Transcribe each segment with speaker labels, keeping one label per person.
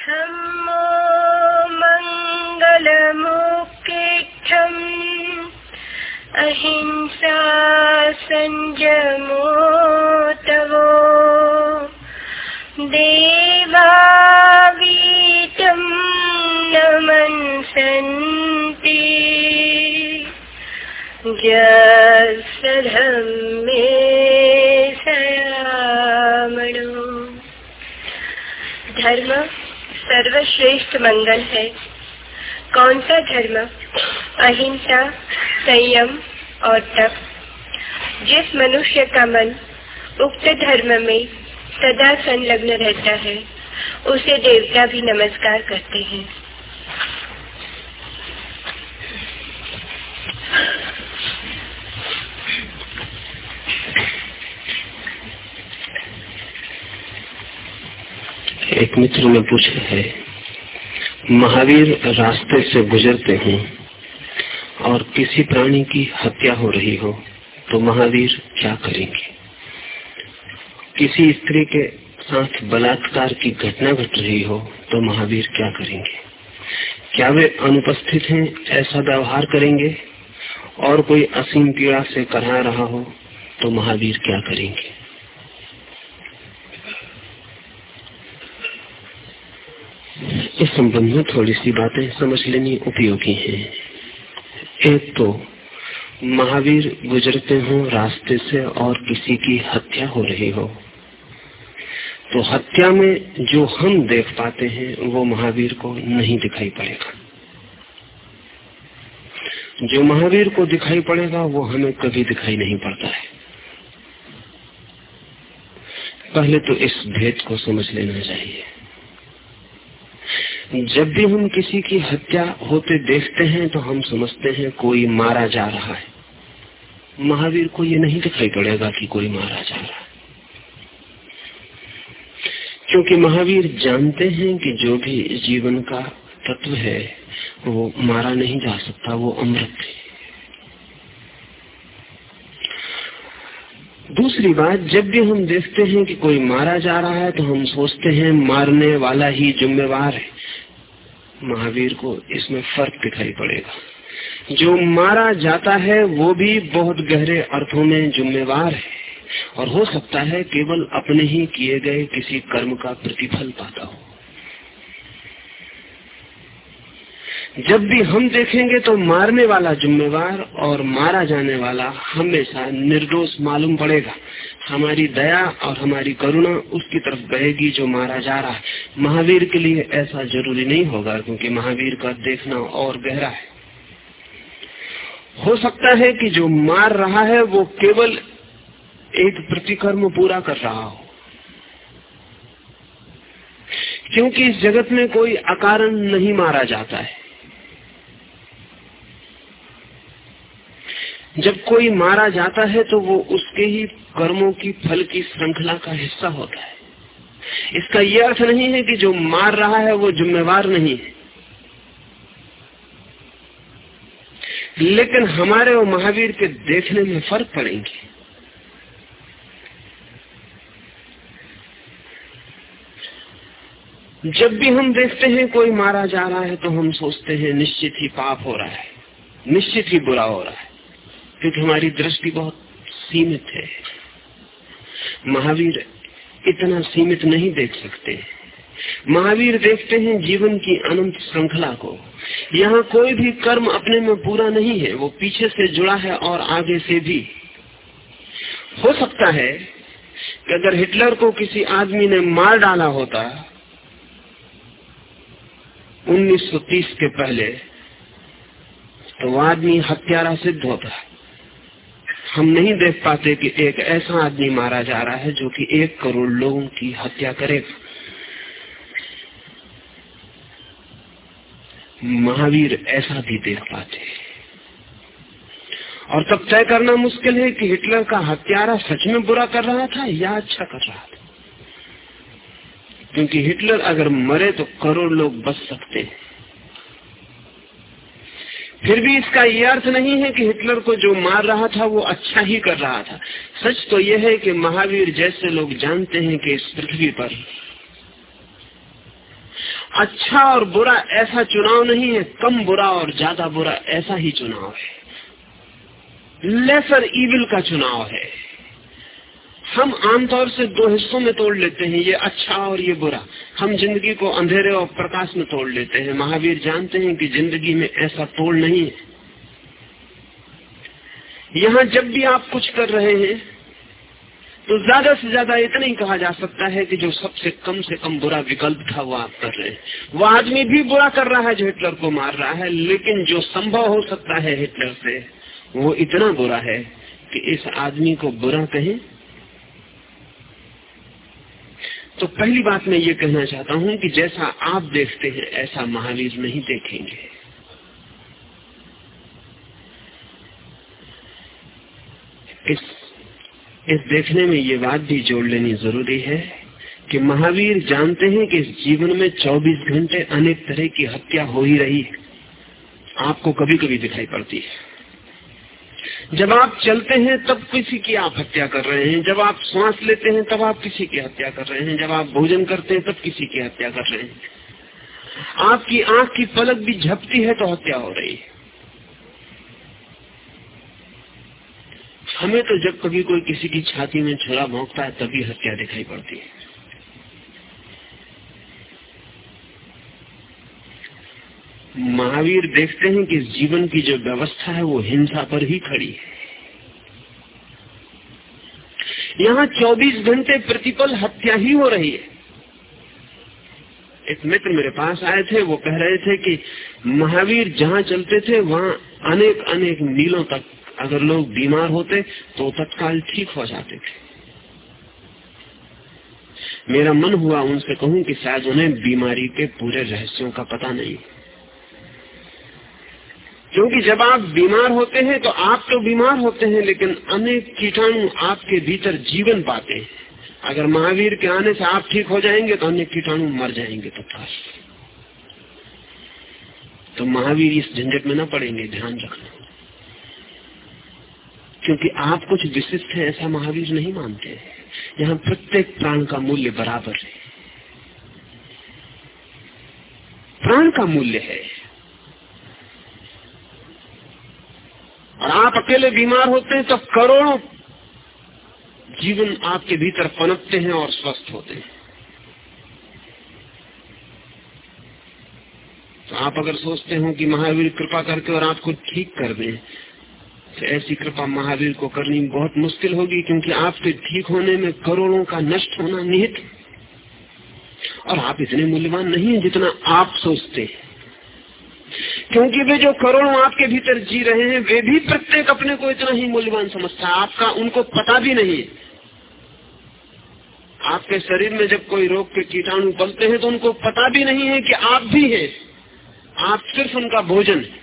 Speaker 1: धम्मो मङ्गलमुखेक्षम् अहिंसा सञ्जमो तवो देवावीतं नमन्सन्ति जसधम्मे सर्वश्रेष्ठ मंगल है। कौन सा धर्म अहिंसा, संयम और तप? जिस मनुष्य का मन उक्त धर्म में सदा संलग्न रहता है, उसे देवता भी नमस्कार करते हैं।
Speaker 2: एक मित्र ने पूछा है महावीर रास्ते से गुजरते हैं और किसी प्राणी की हत्या हो रही हो तो महावीर क्या करेंगे? किसी स्त्री के साथ बलात्कार की घटना घट रही हो तो महावीर क्या करेंगे? क्या वे अनुपस्थित हैं, ऐसा व्यवहार करेंगे? और कोई असीम पीड़ा से करा रहा हो तो महावीर क्या करेंगे? इस संबंध में थोड़ी सी बातें समझ लेनी उपयोगी हैं। एक तो महावीर गुजरते हो रास्ते से और किसी की हत्या हो रही हो। तो हत्या में जो हम देख पाते हैं, वो महावीर को नहीं दिखाई पड़ेगा। जो महावीर को दिखाई पड़ेगा, वो हमें कभी दिखाई नहीं पड़ता है। पहले तो इस भेद को समझ लेना चाहिए। जब भी हम किसी की हत्या होते देखते हैं तो हम समझते हैं कोई मारा जा रहा है। महावीर को ये नहीं दिखाई पड़ेगा कि कोई मारा जा रहा है। क्योंकि महावीर जानते हैं कि जो भी जीवन का तत्व है, वो मारा नहीं जा सकता, वो अमृत है। दूसरी बात, जब भी हम देखते हैं कि कोई मारा जा रहा है तो हम सोचते हैं मारने वाला ही जिम्मेवार है। महावीर को इसमें फ़र्क दिखाई पड़ेगा। जो मारा जाता है, वो भी बहुत गहरे अर्थों में जुम्मेवार है। और हो सकता है केवल अपने ही किए गए किसी कर्म का प्रतिफल पाता हो। जब भी हम देखेंगे तो मारने वाला जुम्मेवार और मारा जाने वाला हमेशा निर्दोष मालूम पड़ेगा। हमारी दया और हमारी करुणा उसकी तरफ़ बहेगी जो मारा जा रहा है। महावीर के लिए ऐसा ज़रूरी नहीं होगा, क्योंकि महावीर का देखना और गहरा है। हो सकता है कि जो मार रहा है, वो केवल एक प्रतिकर्म पूरा कर रहा हो। क्योंकि इस जगत में कोई अकारण नहीं मारा जाता है। जब कोई मारा जाता है तो वो उसके ही कर्मों की, फल की श्रृंखला का हिस्सा होता है। इसका यह अर्थ नहीं है कि जो मार रहा है वो जिम्मेवार नहीं है। लेकिन हमारे और महावीर के देखने में फ़र्क पड़ेंगे। जब भी हम देखते हैं कोई मारा जा रहा है तो हम सोचते हैं, निश्चित ही पाप हो रहा है, निश्चित ही बुरा हो रहा है। क्योंकि हमारी दृष्टि बहुत सीमित है। महावीर इतना सीमित नहीं देख सकते। महावीर देखते हैं जीवन की अनंत श्रृंखला को। यहाँ कोई भी कर्म अपने में पूरा नहीं है, वो पीछे से जुड़ा है और आगे से भी। हो सकता है कि अगर हिटलर को किसी आदमी ने मार डाला होता 1930 के पहले तो वो आदमी हत्यारा सिद्ध होता। हम नहीं देख पाते कि एक ऐसा आदमी मारा जा रहा है जो कि एक करोड़ लोगों की हत्या करेगा महावीर ऐसा भी देख पाते। और तब तय करना मुश्किल है कि हिटलर का हत्यारा सच में बुरा कर रहा था या अच्छा कर रहा था। क्योंकि हिटलर अगर मरे तो करोड़ लोग बच सकते हैं। फिर भी इसका ये अर्थ नहीं है कि हिटलर को जो मार रहा था वो अच्छा ही कर रहा था। सच तो यह है कि महावीर जैसे लोग जानते हैं कि इस पृथ्वी पर अच्छा और बुरा ऐसा चुनाव नहीं है, कम बुरा और ज़्यादा बुरा ऐसा ही चुनाव है। लेसर इविल का चुनाव है। हम आमतौर से दो हिस्सों में तोड़ लेते हैं, ये अच्छा और ये बुरा। हम ज़िंदगी को अंधेरे और प्रकाश में तोड़ लेते हैं। महावीर जानते हैं कि ज़िंदगी में ऐसा तोड़ नहीं है। यहाँ जब भी आप कुछ कर रहे हैं तो ज़्यादा से ज़्यादा इतना ही कहा जा सकता है कि जो सबसे कम से कम बुरा विकल्प था, वो आप कर रहे हैं। वो आदमी भी बुरा कर रहा है जो हिटलर को मार रहा है, लेकिन जो संभव हो सकता है हिटलर से, वो इतना बुरा है कि इस आदमी को बुरा कहें तो पहली बात मैं ये कहना चाहता हूँ कि जैसा आप देखते हैं, ऐसा महावीर नहीं देखेंगे। इस इस देखने में ये बात भी जोड़ लेनी ज़रूरी है कि महावीर जानते हैं कि इस जीवन में 24 घंटे अनेक तरह की हत्या हो ही रही है। आपको कभी कभी दिखाई पड़ती है। जब आप चलते हैं, तब किसी की आप हत्या कर रहे हैं। जब आप श्वास लेते हैं, तब आप किसी की हत्या कर रहे हैं। जब आप भोजन करते हैं, तब किसी की हत्या कर रहे हैं। आपकी आँख की पलक भी झपती है तो हत्या हो रही है। हमें तो जब कभी कोई किसी की छाती में छुरा भोंकता है, तभी हत्या दिखाई पड़ती है। महावीर देखते हैं कि जीवन की जो व्यवस्था है वो हिंसा पर ही खड़ी है। यहाँ 24 घंटे प्रतिपल हत्या ही हो रही है। एक मित्र मेरे पास आए थे, वो कह रहे थे कि महावीर जहाँ चलते थे, वहाँ अनेक अनेक मीलों तक अगर लोग बीमार होते तो तत्काल ठीक हो जाते थे। मेरा मन हुआ उनसे कहूँ कि शायद उन्हें बीमारी के पूरे रहस्यों का पता नहीं। क्योंकि जब आप बीमार होते हैं तो आप तो बीमार होते हैं, लेकिन अनेक कीटाणु आपके भीतर जीवन पाते हैं। अगर महावीर के आने से आप ठीक हो जाएँगे तो अनेक कीटाणु मर जाएँगे तथा तो महावीर इस झंझट में ना पड़ेंगे, ध्यान रखना। क्योंकि आप कुछ विशिष्ट है, ऐसा महावीर नहीं मानते। यहाँ प्रत्येक प्राण का मूल्य बराबर है। प्राण का मूल्य है। और आप अकेले बीमार होते हैं तो करोड़ों जीवन आपके भीतर पनपते हैं और स्वस्थ होते हैं। तो आप अगर सोचते हो कि महावीर कृपा करके और आपको ठीक कर दें तो ऐसी कृपा महावीर को करनी बहुत मुश्किल होगी क्योंकि आपके ठीक होने में करोड़ों का नष्ट होना निहित और आप इतने मूल्यवान नहीं है जितना आप सोचते हैं। क्योंकि वे जो करोड़ों आपके भीतर जी रहे हैं, वे भी प्रत्येक अपने को इतना ही मूल्यवान समझता है। आपका, उनको पता भी नहीं आपके शरीर में जब कोई रोग के कीटाणु बनते हैं तो उनको पता भी नहीं है कि आप भी हैं। आप सिर्फ़ उनका भोजन है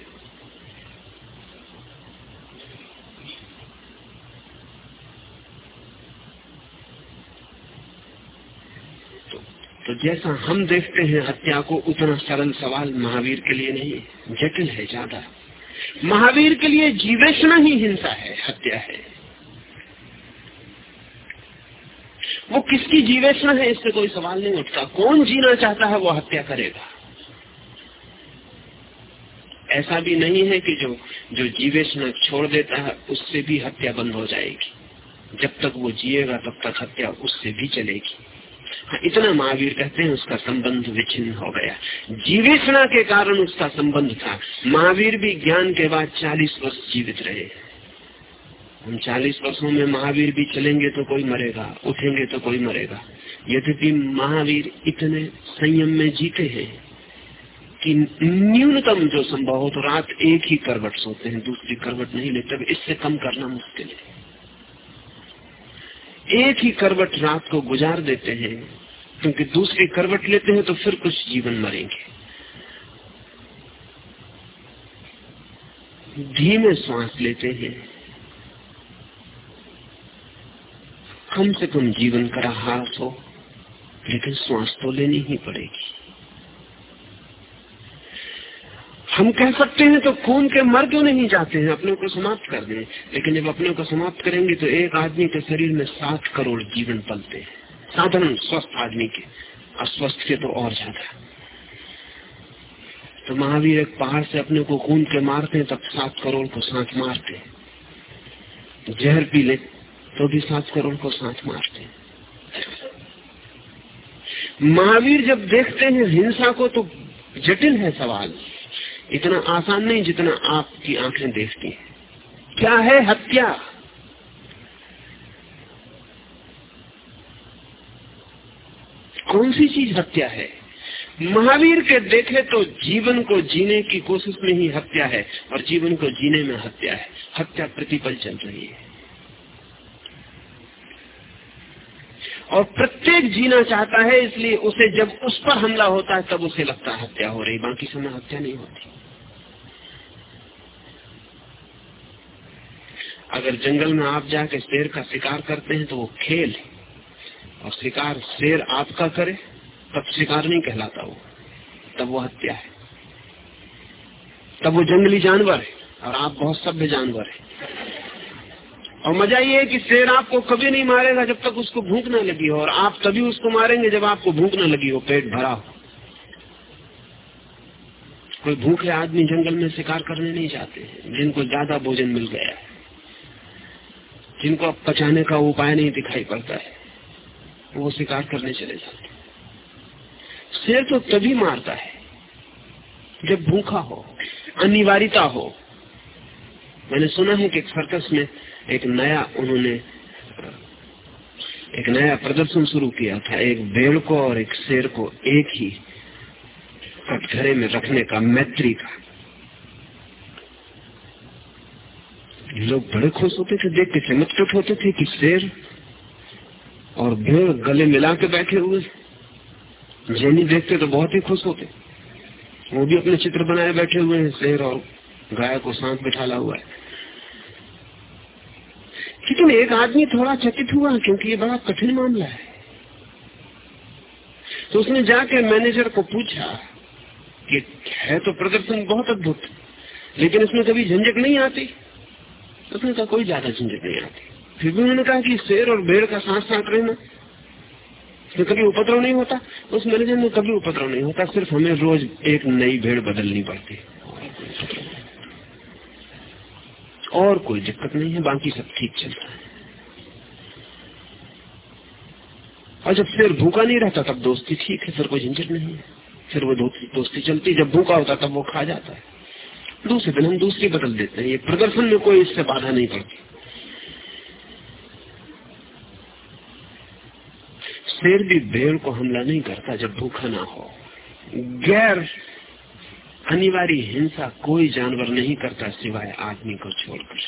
Speaker 2: तो जैसा हम देखते हैं, हत्या को उतना सरल सवाल महावीर के लिए नहीं, जटिल है ज़्यादा। महावीर के लिए जीवेशना ही हिंसा है, हत्या है। वो किसकी जीवेशना है, इससे कोई सवाल नहीं उठता। कौन जीना चाहता है, वो हत्या करेगा। ऐसा भी नहीं है कि जो जो जीवेशना छोड़ देता है, उससे भी हत्या बंद हो जाएगी। जब तक वो जिएगा, तब तक हत्या उससे भी चलेगी। इतना महावीर कहते हैं उसका संबंध विच्छिन्न हो गया। जीवेशना के कारण उसका संबंध था। महावीर भी ज्ञान के बाद चालीस वर्ष जीवित रहे। हम चालीस वर्षों में महावीर भी चलेंगे तो कोई मरेगा, उठेंगे तो कोई मरेगा। यद्यपि महावीर इतने संयम में जीते हैं कि न्यूनतम जो संभव हो तो रात एक ही करवट सोते हैं, दूसरी करवट नहीं लेते। इससे कम करना मुश्किल है। एक ही करवट रात को गुजार देते हैं। क्योंकि दूसरी करवट लेते हैं तो फिर कुछ जीवन मरेंगे। धीमे श्वास लेते हैं। कम से कम जीवन का हास हो, लेकिन श्वास तो लेनी ही पड़ेगी। हम कह सकते हैं तो खून के मर क्यों नहीं जाते हैं? अपने को समाप्त कर दें। लेकिन जब अपने को समाप्त करेंगे तो एक आदमी के शरीर में सात करोड़ जीवन पलते हैं। साधारण स्वस्थ आदमी के। अस्वस्थ के तो और ज़्यादा। तो महावीर एक पहाड़ से अपने को खून के मारते हैं, तब सात करोड़ को सांस मारते हैं। जहर पी ले तो भी सात करोड़ को सांस मारते महावीर जब देखते हैं हिंसा को तो जटिल है सवाल। इतना आसान नहीं जितना आपकी आँखें देखती हैं। क्या है हत्या? कौन सी चीज़ हत्या है? महावीर के देखे तो जीवन को जीने की कोशिश में ही हत्या है और जीवन को जीने में हत्या है। हत्या प्रतिपल चल रही है। और प्रत्येक जीना चाहता है, इसलिए उसे जब उस पर हमला होता है, तब उसे लगता है हत्या हो रही। बाकी समय हत्या नहीं होती। अगर जंगल में आप जाके शेर का शिकार करते हैं तो वो खेल है। और शिकार शेर आपका करे, तब शिकार नहीं कहलाता वो। तब वो हत्या है। तब वो जंगली जानवर है, और आप बहुत सभ्य जानवर है। और मज़ा ये है कि शेर आपको कभी नहीं मारेगा जब तक उसको भूख न लगी हो, और आप तभी उसको मारेंगे जब आपको भूख न लगी हो, पेट भरा हो। कोई भूखे आदमी जंगल में शिकार करने नहीं जाते, जिनको ज़्यादा भोजन मिल गया है, जिनको अब पचाने का उपाय नहीं दिखाई पड़ता है। वो शिकार करने चले जाते शेर तो तभी मारता है जब भूखा हो, अनिवार्यता हो। मैंने सुना है कि सर्कस में एक नया उन्होंने, एक नया प्रदर्शन शुरू किया था। एक भेड़ को और एक शेर को एक ही कटघरे में रखने का मैत्री का लोग बड़े खुश होते थे देख के चमत्कृत होते थे कि शेर और भेड़ गले मिला के बैठे हुए। जैनी देखते तो बहुत ही खुश होते। वो भी अपने चित्र बनाए बैठे हुए हैं, शेर और गाय को साथ बिठाला हुआ है। लेकिन एक आदमी थोड़ा चकित हुआ, क्योंकि ये बड़ा कठिन मामला है। तो उसने जाके मैनेजर को पूछा कि, है तो प्रदर्शन बहुत अद्भुत, लेकिन इसमें कभी झंझट नहीं आती? उसने कहा, कोई ज़्यादा झंझट नहीं आती। फिर भी उन्होंने कहा कि शेर और भेड़ का साथ साथ रहना। इसमें कभी उपद्रव नहीं होता। उस मैनेजर में कभी उपद्रव नहीं होता। सिर्फ़ हमें रोज एक नई भेड़ बदलनी पड़ती और कोई दिक्कत नहीं है। बाकी सब ठीक चलता है। और जब फिर भूखा नहीं रहता, तब दोस्ती ठीक है। फिर कोई झंझट नहीं है। फिर वो दोस्ती चलती जब भूखा होता तब वो खा जाता है। दूसरे दिन हम दूसरी बदल देते हैं। ये प्रदर्शन में कोई इससे बाधा नहीं पड़ती। शेर भी भेड़ को हमला नहीं करता जब भूखा ना हो। गैर अनिवार्य हिंसा कोई जानवर नहीं करता सिवाय आदमी को छोड़कर।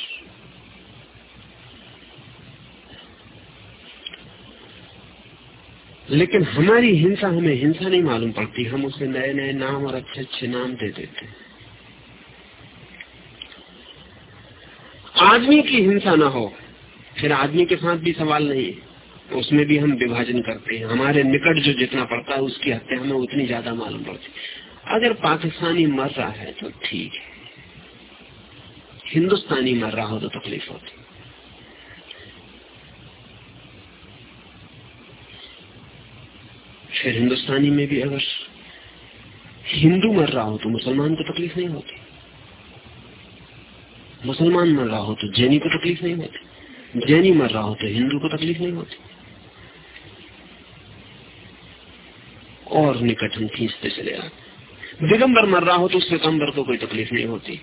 Speaker 2: लेकिन हमारी हिंसा हमें हिंसा नहीं मालूम पड़ती, हम उसे नए नए नाम और अच्छे अच्छे नाम दे देते हैं। आदमी की हिंसा ना हो, फिर आदमी के साथ भी सवाल नहीं है। उसमें भी हम विभाजन करते हैं। हमारे निकट जो जितना पड़ता है, उसकी हत्या हमें उतनी ज़्यादा मालूम पड़ती अगर पाकिस्तानी मर रहा है तो ठीक है। हिंदुस्तानी मर रहा हो तो तकलीफ़ होती फिर हिंदुस्तानी में भी अगर हिंदू मर रहा हो तो मुसलमान को तकलीफ़ नहीं होती। मुसलमान मर रहा हो तो जैनी को तकलीफ़ नहीं होती। जैनी मर रहा हो तो हिंदू को तकलीफ़ नहीं होती। और निकट हम खींचते चले आते दिगंबर मर रहा हो तो श्वेतंबर को कोई तकलीफ़ नहीं होती।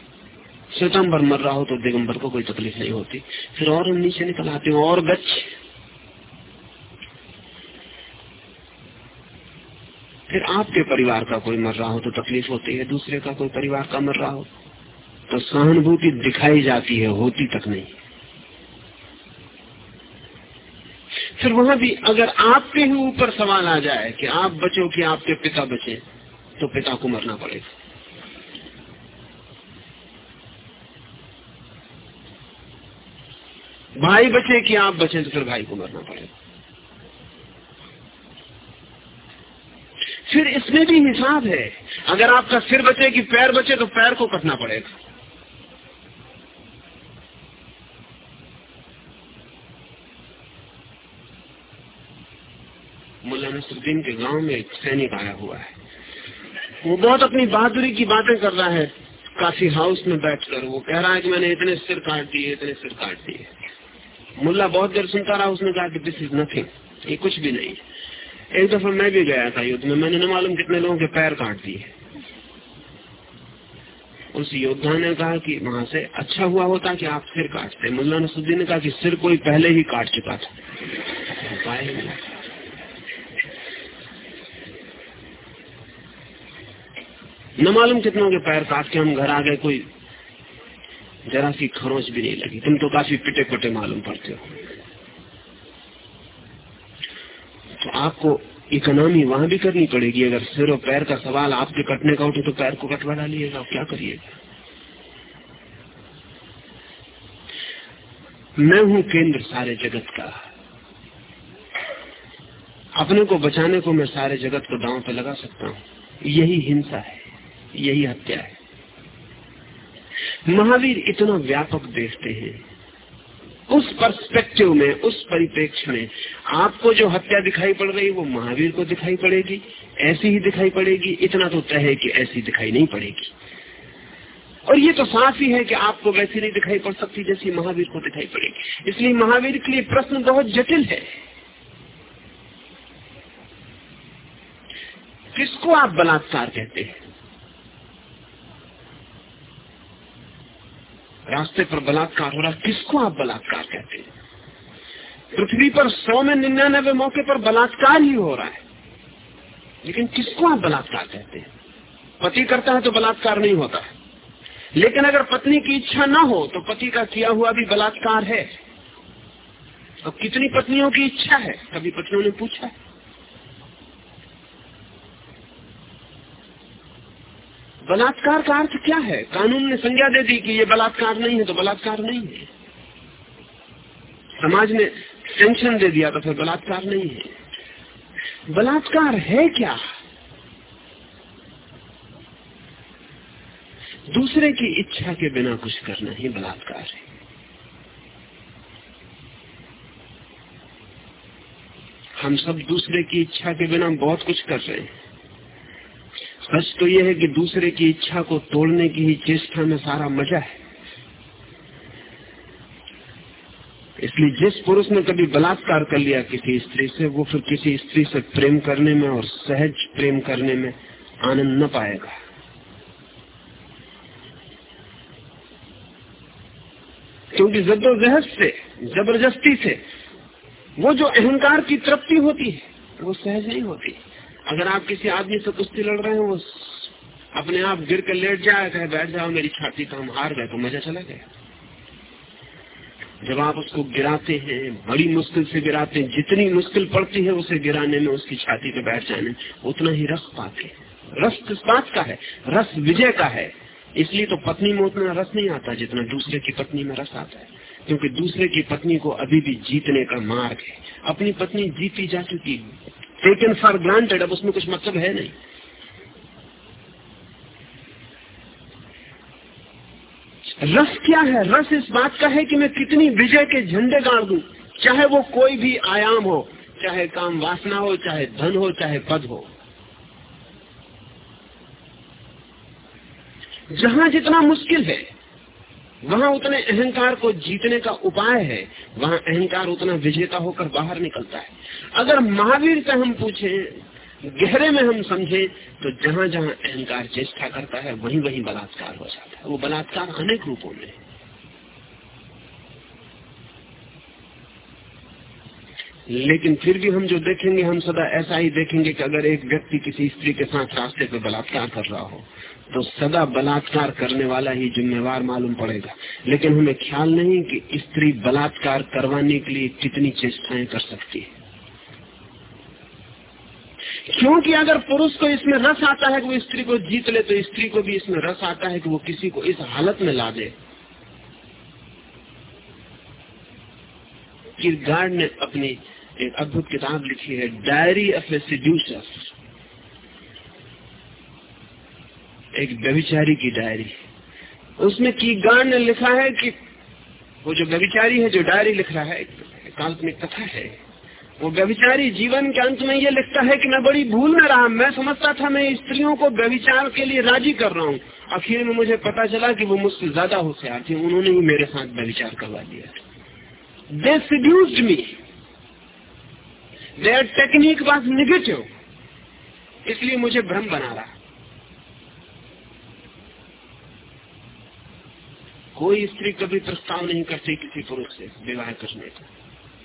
Speaker 2: श्वेतंबर मर रहा हो तो दिगंबर को कोई तकलीफ़ नहीं होती। फिर और हम नीचे निकल आते हैं, और गच्छ। फिर आपके परिवार का कोई मर रहा हो तो तकलीफ़ होती है, दूसरे का कोई परिवार का मर रहा हो तो सहानुभूति दिखाई जाती है, होती तक नहीं। फिर वहाँ भी अगर आपके ही ऊपर सवाल आ जाए कि आप बचो कि आपके पिता बचे तो पिता को मरना पड़ेगा। भाई बचे कि आप बचे तो फिर भाई को मरना पड़ेगा। फिर इसमें भी हिसाब है। अगर आपका सिर बचे कि पैर बचे तो पैर को कटना पड़ेगा मुला नसरुद्दीन के गाँव में एक सैनिक आया हुआ है। वो बहुत अपनी बहादुरी की बातें कर रहा है। काफ़ी हाउस में बैठकर वो कह रहा है कि मैंने इतने सिर काट दिए, इतने सिर काट दिए। मुल्ला बहुत देर सुनता रहा, उसने कहा कि दिस इज़ नथिंग ये कुछ भी नहीं। एक दफ़ा मैं भी गया था युद्ध में, मैंने न मालूम कितने लोगों के पैर काट दिए। उस योद्धा ने कहा कि वहाँ से अच्छा हुआ होता कि आप सिर काटते। मुल्ला नसुद्दीन ने कहा कि सिर कोई पहले ही काट चुका था। न मालूम कितनों के पैर काट के हम घर आ गए, कोई जरा सी खरोच भी नहीं लगी। तुम तो काफ़ी पिटे पिटे मालूम पड़ते हो। तो आपको इकोनॉमी वहाँ भी करनी पड़ेगी, अगर सिर और पैर का सवाल आपके कटने का उठे तो पैर को कटवा डालिएगा, क्या करिएगा? मैं हूँ केंद्र सारे जगत का। अपने को बचाने को मैं सारे जगत को दांव पे लगा सकता हूँ। यही हिंसा है। यही हत्या है। महावीर इतना व्यापक देखते हैं। उस पर्सपेक्टिव में, उस परिप्रेक्ष्य में, आपको जो हत्या दिखाई पड़ रही, वो महावीर को दिखाई पड़ेगी, ऐसी ही दिखाई पड़ेगी, इतना तो तय है कि ऐसी दिखाई नहीं पड़ेगी। और ये तो साफ़ ही है कि आपको वैसी नहीं दिखाई पड़ सकती जैसी महावीर को दिखाई पड़ेगी। इसलिए महावीर के लिए प्रश्न बहुत जटिल है। किसको आप बलात्कार कहते हैं? रास्ते पर बलात्कार हो रहा किसको आप बलात्कार कहते हैं? पृथ्वी पर सौ में निन्यानबे मौके पर बलात्कार ही हो रहा है। लेकिन किसको आप बलात्कार कहते हैं? पति करता है तो बलात्कार नहीं होता। लेकिन अगर पत्नी की इच्छा ना हो तो पति का किया हुआ भी बलात्कार है। तो कितनी पत्नियों की इच्छा है? कभी पत्नियों ने पूछा है? बलात्कार का अर्थ क्या है? कानून ने संज्ञा दे दी कि ये बलात्कार नहीं है तो बलात्कार नहीं है। समाज ने सेंक्शन दे दिया तो फिर बलात्कार नहीं है। बलात्कार है क्या? दूसरे की इच्छा के बिना कुछ करना ही बलात्कार है। हम सब दूसरे की इच्छा के बिना बहुत कुछ कर रहे हैं। सच तो यह है कि दूसरे की इच्छा को तोड़ने की ही चेष्टा में सारा मज़ा है। इसलिए जिस पुरुष ने कभी बलात्कार कर लिया किसी स्त्री से, वो फिर किसी स्त्री से प्रेम करने में और सहज प्रेम करने में आनंद न पाएगा। क्योंकि जद्दोजहद से, ज़बरदस्ती से, वो जो अहंकार की तृप्ति होती है, वो सहज नहीं होती। है अगर आप किसी आदमी से कुश्ती लड़ रहे हैं, वो अपने आप गिर कर लेट जाए, कहे, बैठ जाओ, मेरी छाती का हम हार गए तो मज़ा चला गया। जब आप उसको गिराते हैं, बड़ी मुश्किल से गिराते हैं, जितनी मुश्किल पड़ती है, उसे गिराने में उसकी छाती पे बैठ जाने, उतना ही रस पाते रस किस बात का है? रस विजय का है। इसलिए तो पत्नी में उतना रस नहीं आता जितना दूसरे की पत्नी में रस आता है। क्योंकि दूसरे की पत्नी को अभी भी जीतने का मार्ग है। अपनी पत्नी जीती जा चुकी टेकन फॉर ग्रांटेड अब उसमें कुछ मतलब है नहीं। रस क्या है? रस इस बात का है कि मैं कितनी विजय के झंडे गाड़ दू, चाहे वो कोई भी आयाम हो, चाहे काम वासना हो, चाहे धन हो, चाहे पद हो। जहाँ जितना मुश्किल है वहाँ उतने अहंकार को जीतने का उपाय है, वहाँ अहंकार उतना विजेता होकर बाहर निकलता है। अगर महावीर से हम पूछे, गहरे में हम समझे तो जहाँ जहाँ अहंकार चेष्टा करता है, वहीं वहीं बलात्कार हो जाता है। वो बलात्कार अनेक रूपों में लेकिन फिर भी हम जो देखेंगे, हम सदा ऐसा ही देखेंगे कि अगर एक व्यक्ति किसी स्त्री के साथ रास्ते पे बलात्कार कर रहा हो तो सदा बलात्कार करने वाला ही जिम्मेवार मालूम पड़ेगा। लेकिन हमें ख्याल नहीं कि स्त्री बलात्कार करवाने के लिए कितनी चेष्टाएँ कर सकती है। क्योंकि अगर पुरुष को इसमें रस आता है कि वो स्त्री को जीत ले तो स्त्री को भी इसमें रस आता है कि वो किसी को इस हालत में ला दे। किरगार्ड ने अपनी एक अद्भुत किताब लिखी है, डायरी ऑफ़ ए सिड्यूसर एक व्यभिचारी की डायरी। उसमें की गान ने लिखा है कि वो जो व्यभिचारी है, जो डायरी लिख रहा है काल्पनिक कथा है। वो व्यभिचारी जीवन के अंत में ये लिखता है कि मैं बड़ी भूल में रहा, मैं समझता था मैं स्त्रियों को व्यभिचार के लिए राज़ी कर रहा हूँ। आखिर में मुझे पता चला कि वो मुझसे ज़्यादा होशियार थी, उन्होंने ही मेरे साथ व्यभिचार करवा दिया they seduced me their technique was negative इसलिए मुझे भ्रम बना रहा। कोई स्त्री कभी प्रस्ताव नहीं करती किसी पुरुष से विवाह करने का।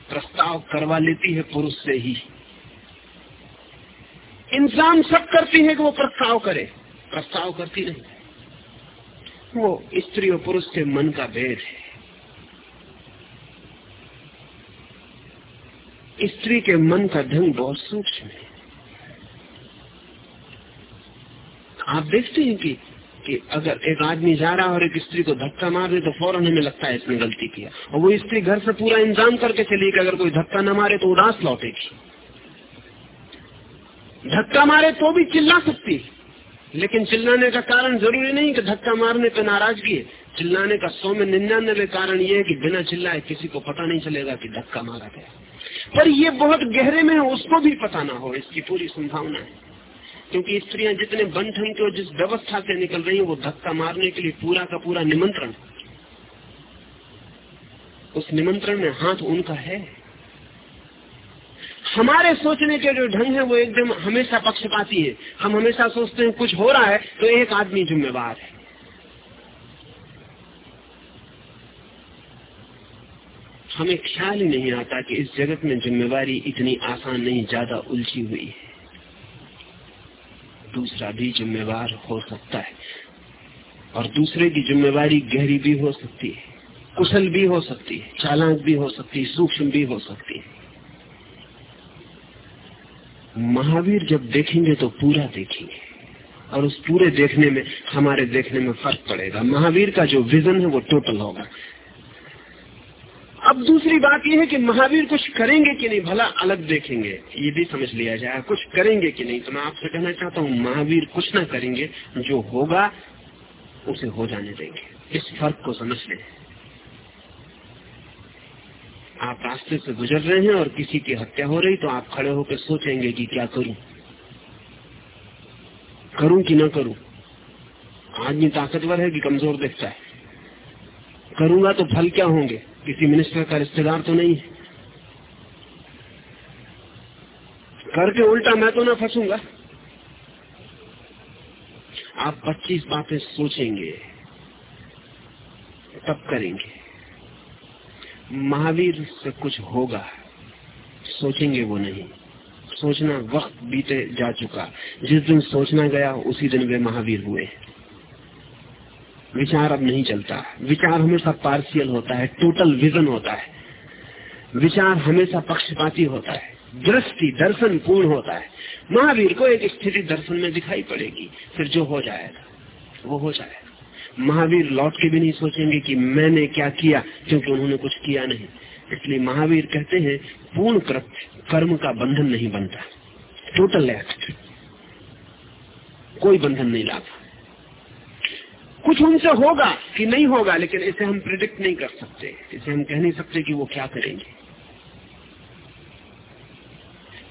Speaker 2: प्रस्ताव करवा लेती है पुरुष से ही। इंसान सब करती है कि वो प्रस्ताव करे। प्रस्ताव करती नहीं। वो स्त्री और पुरुष के मन का भेद है। स्त्री के मन का ढंग बहुत सूक्ष्म है। आप देखते हैं कि कि अगर एक आदमी जा रहा है और एक स्त्री को धक्का मार दे तो फ़ौरन हमें लगता है इसने गलती किया। और वो स्त्री घर से पूरा इंतज़ाम करके चली कि अगर कोई धक्का न मारे तो उदास लौटेगी। धक्का मारे तो भी चिल्ला सकती लेकिन चिल्लाने का कारण ज़रूरी नहीं कि धक्का मारने पर नाराज़गी है। चिल्लाने का सौ में निन्यानवे कारण ये है कि बिना चिल्लाए किसी को पता नहीं चलेगा कि धक्का मारा गया। पर ये बहुत गहरे में है, उसको भी पता ना हो, इसकी पूरी संभावना है। क्योंकि स्त्रियाँ जितने बन ठन के जिस व्यवस्था से निकल रही है, वो धक्का मारने के लिए पूरा का पूरा निमंत्रण उस निमंत्रण में हाथ उनका है। हमारे सोचने के जो ढंग है, वो एकदम हमेशा पक्षपाती है। हम हमेशा सोचते हैं, कुछ हो रहा है तो एक आदमी जिम्मेवार है। हमें ख्याल ही नहीं आता कि इस जगत में जिम्मेवारी इतनी आसान नहीं, ज़्यादा उलझी हुई है। दूसरा भी जिम्मेवार हो सकता है और दूसरे की जिम्मेवारी गहरी भी हो सकती है, कुशल भी हो सकती है, चालाक भी हो सकती है, सूक्ष्म भी हो सकती है। महावीर जब देखेंगे तो पूरा देखेंगे और उस पूरे देखने में, हमारे देखने में फ़र्क पड़ेगा। महावीर का जो विजन है वो टोटल होगा। अब दूसरी बात यह है कि महावीर कुछ करेंगे कि नहीं? भला अलग देखेंगे। ये भी समझ लिया जाए कुछ करेंगे कि नहीं? तो मैं आपसे कहना चाहता हूँ, महावीर कुछ ना करेंगे, जो होगा, उसे हो जाने देंगे। इस फ़र्क को समझ लें। आप रास्ते से गुजर रहे हैं और किसी की हत्या हो रही तो आप खड़े होकर सोचेंगे कि क्या करूँ? करूँ कि ना करूँ? आदमी ताकतवर है कि कमज़ोर दिखता है। करूँगा तो फल क्या होंगे? किसी मिनिस्टर का रिश्तेदार तो नहीं है। करके उल्टा मैं तो ना फंसूँगा। आप 25 बातें सोचेंगे, तब करेंगे। महावीर से कुछ होगा, सोचेंगे वो नहीं। सोचना वक्त बीते जा चुका। जिस दिन सोचना गया, उसी दिन वे महावीर हुए। विचार अब नहीं चलता। विचार हमेशा पार्शियल होता है टोटल विजन होता है। विचार हमेशा पक्षपाती होता है। दृष्टि, दर्शन पूर्ण होता है। महावीर को एक स्थिति दर्शन में दिखाई पड़ेगी, फिर जो हो जाएगा, वो हो जाएगा। महावीर लौट के भी नहीं सोचेंगे कि मैंने क्या किया, क्योंकि उन्होंने कुछ किया नहीं। इसलिए महावीर कहते हैं, पूर्ण कृत्य, कर्म का बंधन नहीं बनता। टोटल एक्ट कोई बंधन नहीं लाता। कुछ उनसे होगा कि नहीं होगा, लेकिन इसे हम प्रिडिक्ट नहीं कर सकते। इसे हम कह नहीं सकते कि वो क्या करेंगे।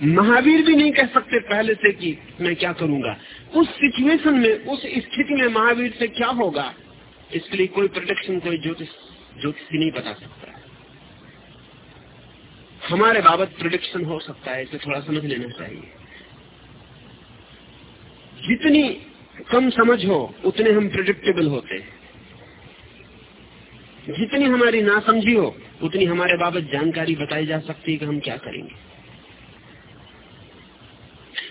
Speaker 2: महावीर भी नहीं कह सकते पहले से कि मैं क्या करूँगा। उस सिचुएशन में, उस स्थिति में महावीर से क्या होगा, इसके लिए कोई प्रोटेक्शन कोई ज्योतिष, ज्योतिषी नहीं बता सकता। हमारे बाबत प्रोडिक्शन हो सकता है, इसे थोड़ा समझ लेना चाहिए। जितनी कम समझ हो उतने हम प्रिडिक्टेबल होते हैं। जितनी हमारी नासमझी हो, उतनी हमारे बाबत जानकारी बताई जा सकती है कि हम क्या करेंगे।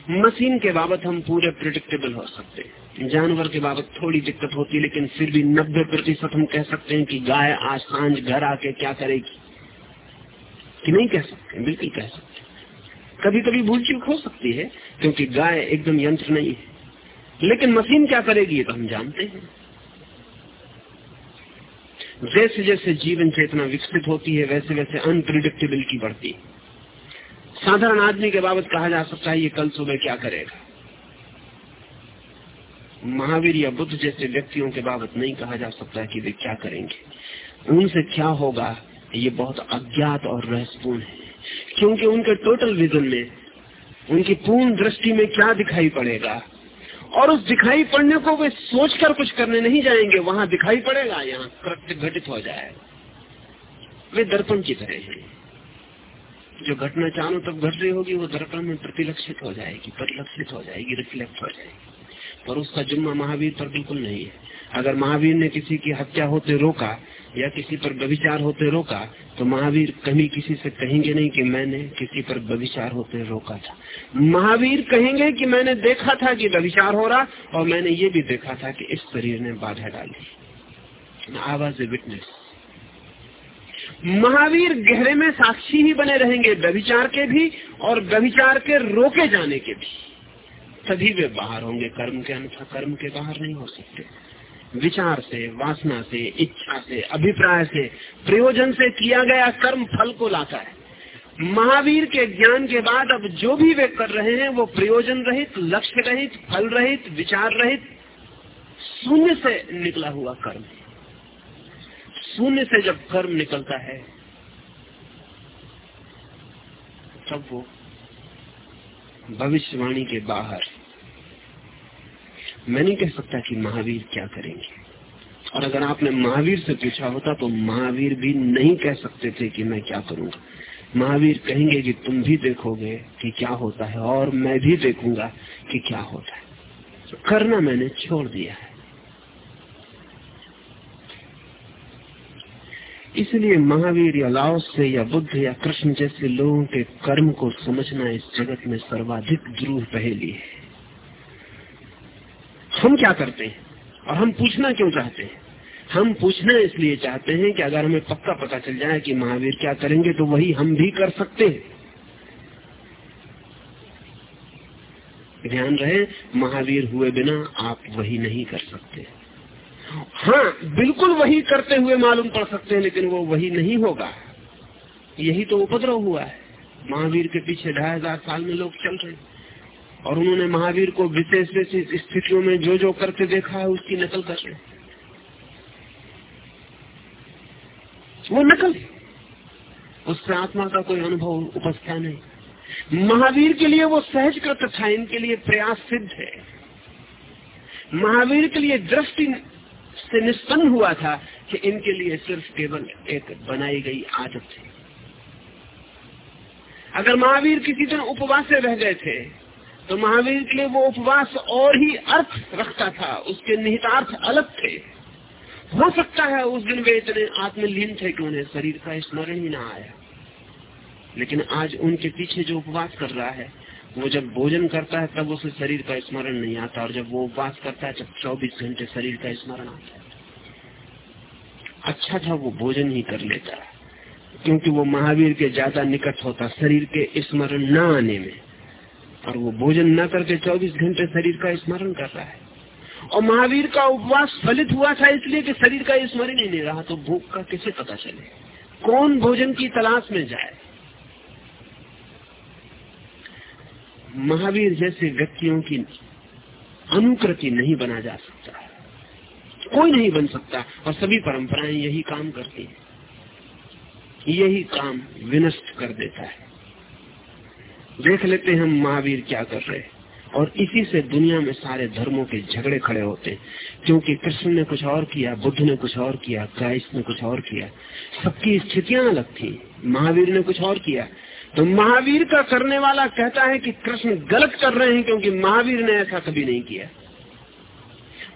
Speaker 2: मशीन के बाबत हम पूरे प्रिडिक्टेबल हो सकते हैं। जानवर के बाबत थोड़ी दिक्कत होती है, लेकिन फिर भी नब्बे प्रतिशत हम कह सकते हैं कि गाय आज साँझ घर आके क्या करेगी। कि नहीं कह सकते बिल्कुल कह सकते कभी कभी भूल चूक हो सकती है, क्योंकि गाय एकदम यंत्र नहीं है। लेकिन मशीन क्या करेगी ये तो हम जानते हैं। जैसे जैसे जीवन चेतना विकसित होती है, वैसे वैसे अनप्रिडिक्टेबिलिटी बढ़ती है। साधारण आदमी के बाबत कहा जा सकता है, ये कल सुबह क्या करेगा? महावीर या बुद्ध जैसे व्यक्तियों के बाबत नहीं कहा जा सकता कि वे क्या करेंगे। उनसे क्या होगा, ये बहुत अज्ञात और रहस्यपूर्ण है। क्योंकि उनके टोटल विजन में, उनकी पूर्ण दृष्टि में क्या दिखाई पड़ेगा और उस दिखाई पड़ने को वे सोचकर कुछ करने नहीं जाएँगे। वहाँ दिखाई पड़ेगा, यहाँ कृत्य घटित हो जाएगा। वे दर्पण की तरह हैं। जो घटना चारों तक घट रही होगी, वो दर्पण में प्रतिलक्षित हो जाएगी, परिलक्षित हो जाएगी रिफ्लेक्ट हो जाएगी। पर उसका जुम्मा महावीर पर बिल्कुल नहीं है। अगर महावीर ने किसी की हत्या होते रोका या किसी पर व्यविचार होते रोका तो महावीर कभी किसी से कहेंगे नहीं कि मैंने किसी पर व्यविचार होते रोका था। महावीर कहेंगे कि मैंने देखा था कि व्यविचार हो रहा, और मैंने ये भी देखा था कि इस शरीर ने बाधा डाली। आवाज़ विटनेस। महावीर गहरे में साक्षी ही बने रहेंगे व्यविचार के भी, और व्यविचार के रोके जाने के भी। तभी वे बाहर होंगे, कर्म के अनुसार कर्म के बाहर नहीं हो सकते। विचार से, वासना से, इच्छा से, अभिप्राय से, प्रयोजन से किया गया कर्म फल को लाता है। महावीर के ज्ञान के बाद अब जो भी वे कर रहे हैं, वो प्रयोजन रहित, लक्ष्य रहित, फल रहित, विचार रहित, शून्य से निकला हुआ कर्म शून्य से जब कर्म निकलता है, तब वो भविष्यवाणी के बाहर मैं नहीं कह सकता कि महावीर क्या करेंगे? और अगर आपने महावीर से पूछा होता तो महावीर भी नहीं कह सकते थे कि मैं क्या करूँगा। महावीर कहेंगे कि तुम भी देखोगे कि क्या होता है और मैं भी देखूँगा कि क्या होता है। तो करना मैंने छोड़ दिया है। इसलिए महावीर या लाओ से या बुद्ध या कृष्ण जैसे लोगों के कर्म को समझना इस जगत में सर्वाधिक ध्रुव पहली है। हम क्या करते हैं? और हम पूछना क्यों चाहते हैं? हम पूछना इसलिए चाहते हैं कि अगर हमें पक्का पता चल जाए कि महावीर क्या करेंगे तो वही हम भी कर सकते हैं। ध्यान रहे, महावीर हुए बिना आप वही नहीं कर सकते। हाँ बिल्कुल वही करते हुए मालूम पड़ सकते हैं, लेकिन वो वही नहीं होगा। यही तो उपद्रव हुआ है। महावीर के पीछे ढाई हज़ार साल में लोग चल रहे हैं। और उन्होंने महावीर को विशेष विशेष स्थितियों में जो जो करके देखा है, उसकी नकल कर रहे वो नकल। उससे आत्मा का कोई अनुभव उपस्था नहीं। महावीर के लिए वो सहज कृत था, इनके लिए प्रयास सिद्ध है। महावीर के लिए दृष्टि से निष्पन्न हुआ था कि इनके लिए सिर्फ़ केवल एक बनाई गई आदत थी। अगर महावीर किसी दिन उपवास रह गए थे तो महावीर के लिए वो उपवास और ही अर्थ रखता था, उसके निहितार्थ अलग थे। हो सकता है उस दिन वे इतने आत्मलीन थे कि उन्हें शरीर का स्मरण ही ना आया। लेकिन आज उनके पीछे जो उपवास कर रहा है, वो जब भोजन करता है, तब उसे शरीर का स्मरण नहीं आता, और जब वो उपवास करता है, जब 24 घंटे शरीर का स्मरण आता है। अच्छा था वो भोजन ही कर लेता, क्योंकि वो महावीर के ज़्यादा निकट होता, शरीर के स्मरण न आने में। और वो भोजन न करके 24 घंटे शरीर का स्मरण कर रहा है। और महावीर का उपवास फलित हुआ था इसलिए कि शरीर का स्मरण ही नहीं रहा तो भूख का किसे पता चले? कौन भोजन की तलाश में जाए? महावीर जैसे व्यक्तियों की अनुकृति नहीं बना जा सकता। कोई नहीं बन सकता, और सभी परंपराएँ यही काम करती हैं। यही काम विनष्ट कर देता है। देख लेते हैं हम महावीर क्या कर रहे हैं। और इसी से दुनिया में सारे धर्मों के झगड़े खड़े होते हैं। क्योंकि कृष्ण ने कुछ और किया, बुद्ध ने कुछ और किया, क्राइस्ट ने कुछ और किया। सबकी स्थितियाँ अलग थी। महावीर ने कुछ और किया। तो महावीर का करने वाला कहता है कि कृष्ण गलत कर रहे हैं क्योंकि महावीर ने ऐसा कभी नहीं किया।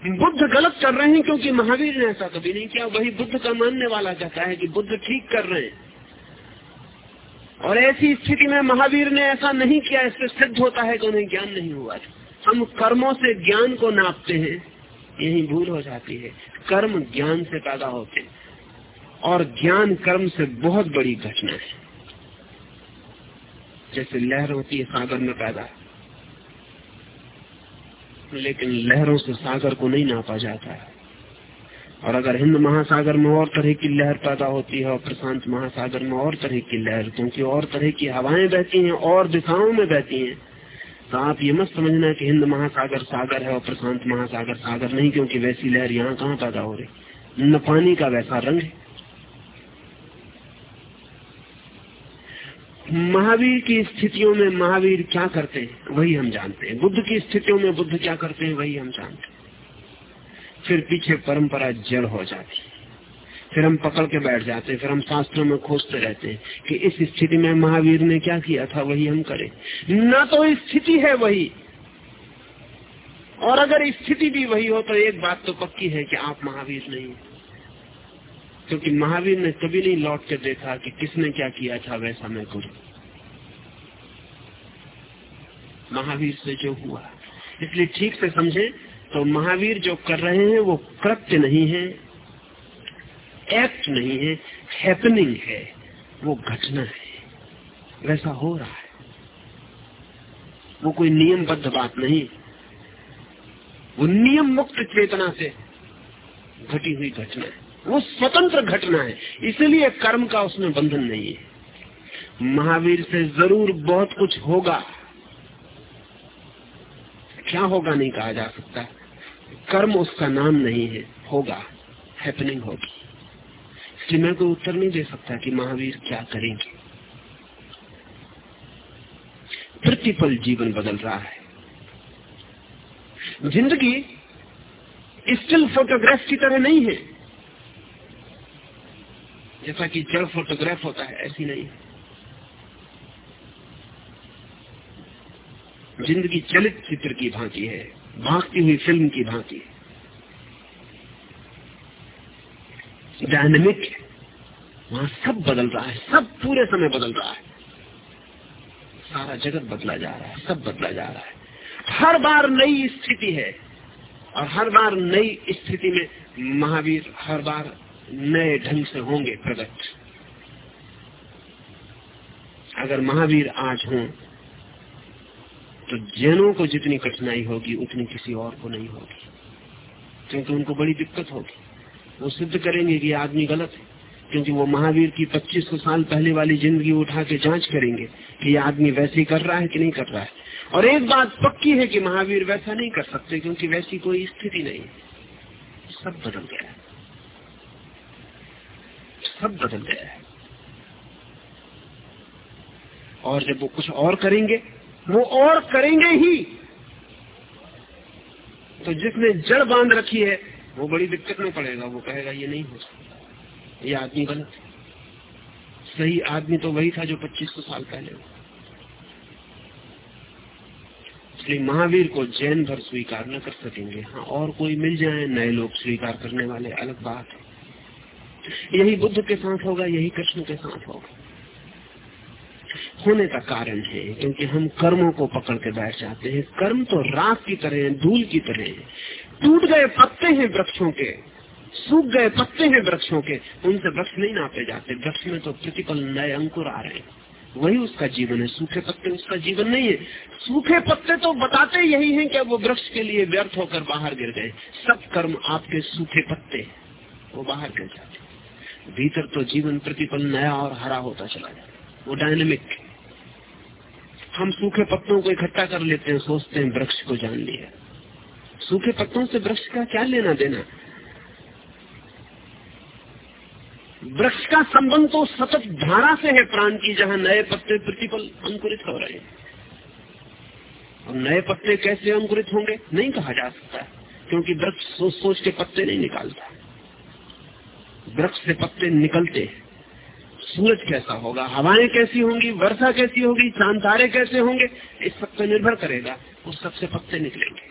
Speaker 2: बुद्ध गलत कर रहे हैं क्योंकि महावीर ने ऐसा कभी नहीं किया। वही बुद्ध का मानने वाला कहता है कि बुद्ध ठीक कर रहे हैं। और ऐसी स्थिति में महावीर ने ऐसा नहीं किया, इससे सिद्ध होता है कि उन्हें ज्ञान नहीं हुआ हम कर्मों से ज्ञान को नापते हैं, यही भूल हो जाती है। कर्म ज्ञान से पैदा होते और ज्ञान कर्म से बहुत बड़ी घटना है। जैसे लहर होती है, सागर में पैदा। लेकिन लहरों से सागर को नहीं नापा जाता है। और अगर हिंद महासागर में और तरह की लहर पैदा होती है और प्रशांत महासागर में और तरह की लहर, क्योंकि और तरह की हवाएँ बहती हैं, और दिशाओं में बहती हैं तो आप ये मत समझना कि हिंद महासागर सागर है और प्रशांत महासागर सागर नहीं, क्योंकि वैसी लहर यहाँ कहाँ पैदा हो रही। न पानी का वैसा रंग है। महावीर की स्थितियों में महावीर क्या करते हैं, वही हम जानते हैं। बुद्ध की स्थितियों में बुद्ध क्या करते हैं, वही हम जानते हैं। फिर पीछे परंपरा जड़ हो जाती फिर हम पकड़ के बैठ जाते फिर हम शास्त्रों में खोजते रहते कि इस स्थिति में महावीर ने क्या किया था, वही हम करें। न तो स्थिति है वही। और अगर स्थिति भी वही हो तो एक बात तो पक्की है कि आप महावीर नहीं क्योंकि महावीर ने कभी नहीं लौट के देखा कि किसने क्या किया था, वैसा मैं करूँ। महावीर से जो हुआ, इसलिए ठीक से समझे तो महावीर जो कर रहे हैं, वो कृत्य नहीं है एक्ट नहीं है हैपनिंग है, वो घटना है। वैसा हो रहा है। वो कोई नियमबद्ध बात नहीं। वो नियम मुक्त चेतना से घटी हुई घटना है। वो स्वतंत्र घटना है। इसलिए कर्म का उसमें बंधन नहीं है। महावीर से ज़रूर बहुत कुछ होगा। क्या होगा नहीं कहा जा सकता। कर्म उसका नाम नहीं है, होगा हैपनिंग होगी। इसलिए मैं कोई उत्तर नहीं दे सकता कि महावीर क्या करेंगे। प्रतिपल जीवन बदल रहा है। ज़िंदगी स्टिल फोटोग्राफ की तरह नहीं है। जैसा कि जड़ फोटोग्राफ होता है, ऐसी नहीं है। ज़िंदगी चलित चित्र की भांति है। भागती हुई फ़िल्म की भांति। डायनेमिक वहाँ सब बदल रहा है, सब पूरे समय बदल रहा है। सारा जगत बदला जा रहा है, सब बदला जा रहा है। हर बार नई स्थिति है और हर बार नई स्थिति में महावीर हर बार नए ढंग से होंगे प्रकट अगर महावीर आज हों तो जैनों को जितनी कठिनाई होगी, उतनी किसी और को नहीं होगी। क्योंकि उनको बड़ी दिक्कत होगी। वो सिद्ध करेंगे कि आदमी गलत है, क्योंकि वो महावीर की 2500 साल पहले वाली ज़िंदगी उठा के जाँच करेंगे कि ये आदमी वैसे ही कर रहा है कि नहीं कर रहा है। और एक बात पक्की है कि महावीर वैसा नहीं कर सकते, क्योंकि वैसी कोई स्थिति नहीं है। सब बदल गया है। सब बदल गया है। और जब वो कुछ और करेंगे वो और करेंगे ही। तो जिसने जड़ बाँध रखी है, वो बड़ी दिक्कत में पड़ेगा। वो कहेगा, ये नहीं हो सकता। ये आदमी गलत है। सही आदमी तो वही था जो 2500 साल पहले इसलिए महावीर को जैन भर स्वीकार न कर सकेंगे। हाँ और कोई मिल जाए, नए लोग स्वीकार करने वाले, अलग बात है। यही बुद्ध के साथ होगा, यही कृष्ण के साथ होगा। होने का कारण है, क्योंकि हम कर्मों को पकड़ के बैठ जाते हैं। कर्म तो राख की तरह है, धूल की तरह है। टूट गए पत्ते हैं वृक्षों के, सूख गए पत्ते हैं वृक्षों के, उनसे वृक्ष नहीं नापे जाते। वृक्ष में तो प्रतिपल नए अंकुर आ रहे हैं। वही उसका जीवन है। सूखे पत्ते उसका जीवन नहीं है। सूखे पत्ते तो बताते यही हैं कि वो वृक्ष के लिए व्यर्थ होकर बाहर गिर गए। सब कर्म आपके सूखे पत्ते वो बाहर गिर जाते भीतर तो जीवन प्रतिपल नया और हरा होता चला जाता वो डायनेमिक हम सूखे पत्तों को इकट्ठा कर लेते हैं, सोचते हैं वृक्ष को जान लिया। सूखे पत्तों से वृक्ष का क्या लेना देना? वृक्ष का संबंध तो सतत धारा से है प्राण की, जहाँ नए पत्ते प्रतिपल अंकुरित हो रहे हैं। और नए पत्ते कैसे अंकुरित होंगे? नहीं कहा जा सकता, क्योंकि वृक्ष सोच सोच के पत्ते नहीं निकालता। वृक्ष से पत्ते निकलते सूरज कैसा होगा, हवाएँ कैसी होंगी, वर्षा कैसी होगी, चाँद तारे कैसे होंगे, इस सब पर निर्भर करेगा, उस सबसे पत्ते निकलेंगे,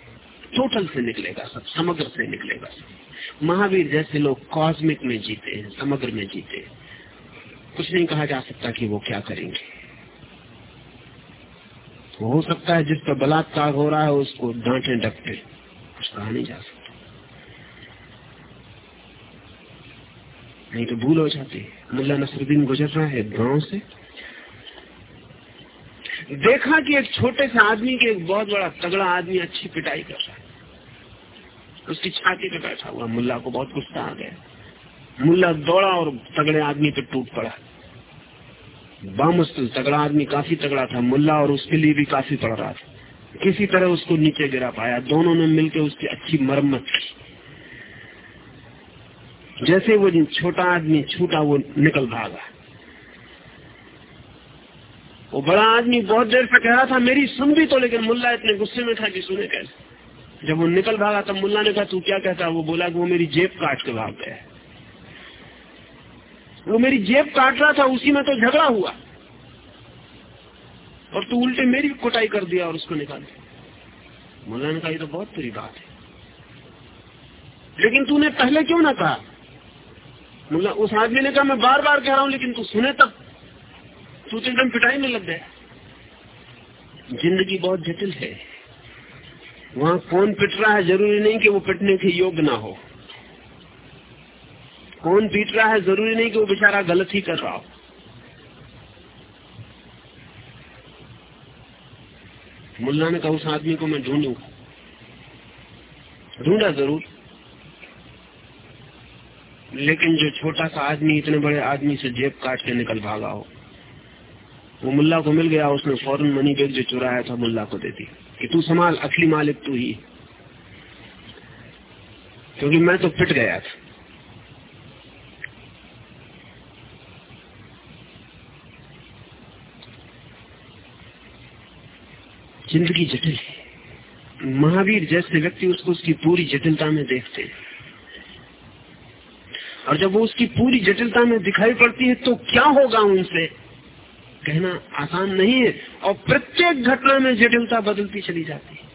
Speaker 2: टोटल से निकलेगा सब, समग्र से निकलेगा महावीर जैसे लोग कॉस्मिक में जीते हैं, समग्र में जीते हैं। कुछ नहीं कहा जा सकता कि वो क्या करेंगे। हो सकता है जिस पर बलात्कार हो रहा है, उसको डांटे डपटे कुछ कहा नहीं जा सकता। नहीं तो भूल हो जाती। है मुल्ला नसरुद्दीन गुजर रहा है गाँव से। देखा कि एक छोटे से आदमी के एक बहुत बड़ा तगड़ा आदमी अच्छी पिटाई कर रहा है। उसकी छाती पे बैठा हुआ मुल्ला को बहुत गुस्सा आ गया। मुल्ला दौड़ा और तगड़े आदमी पे टूट पड़ा। बामुश्किल तगड़ा आदमी काफ़ी तगड़ा था। मुल्ला और उसके लिए भी काफ़ी पड़ रहा था। किसी तरह उसको नीचे गिरा पाया। दोनों ने मिलकर उसकी अच्छी मरम्मत की। जैसे वो जिन छोटा आदमी, छूटा वो निकल भागा। वो बड़ा आदमी बहुत देर से कह रहा था, मेरी सुन भी तो लेकिन मुल्ला इतने गुस्से में था कि सुने कैसे? जब वो निकल भागा, तब मुल्ला ने कहा, तू क्या कहता वो बोला कि वो मेरी जेब काट के भाग गया। वो मेरी जेब काट रहा था, उसी में तो झगड़ा हुआ। और तू उल्टे मेरी कुटाई कर दिया और उसको निकाल दिया। मुल्ला ने कहा तो बहुत बुरी बात है। लेकिन तूने पहले क्यों ना कहा? मुल्ला उस आदमी ने कहा, मैं बार बार कह रहा हूँ, लेकिन तू सुने तब। तू तो एकदम पिटाई में लग गया। ज़िंदगी बहुत जटिल है। वहाँ कौन पिट रहा है ज़रूरी नहीं कि वो पिटने के योग्य ना हो। कौन पीट रहा है ज़रूरी नहीं कि वो बेचारा गलत ही कर रहा हो। मुल्ला ने कहा, उस आदमी को मैं ढूंढूँगा ढूंढा ज़रूर। लेकिन जो छोटा सा आदमी, इतने बड़े आदमी से जेब काट के निकल भागा हो। वो मुल्ला को मिल गया, उसने फ़ौरन मनी बैग जो चुराया था, मुल्ला को दे दी। कि तू संभाल, असली मालिक तू ही। क्योंकि मैं तो पिट गया था। ज़िंदगी जटिल महावीर जैसे व्यक्ति उसको उसकी पूरी जटिलता में देखते हैं। और जब वो उसकी पूरी जटिलता में दिखाई पड़ती है तो क्या होगा उनसे? कहना आसान नहीं है, और प्रत्येक घटना में जटिलता बदलती चली जाती है।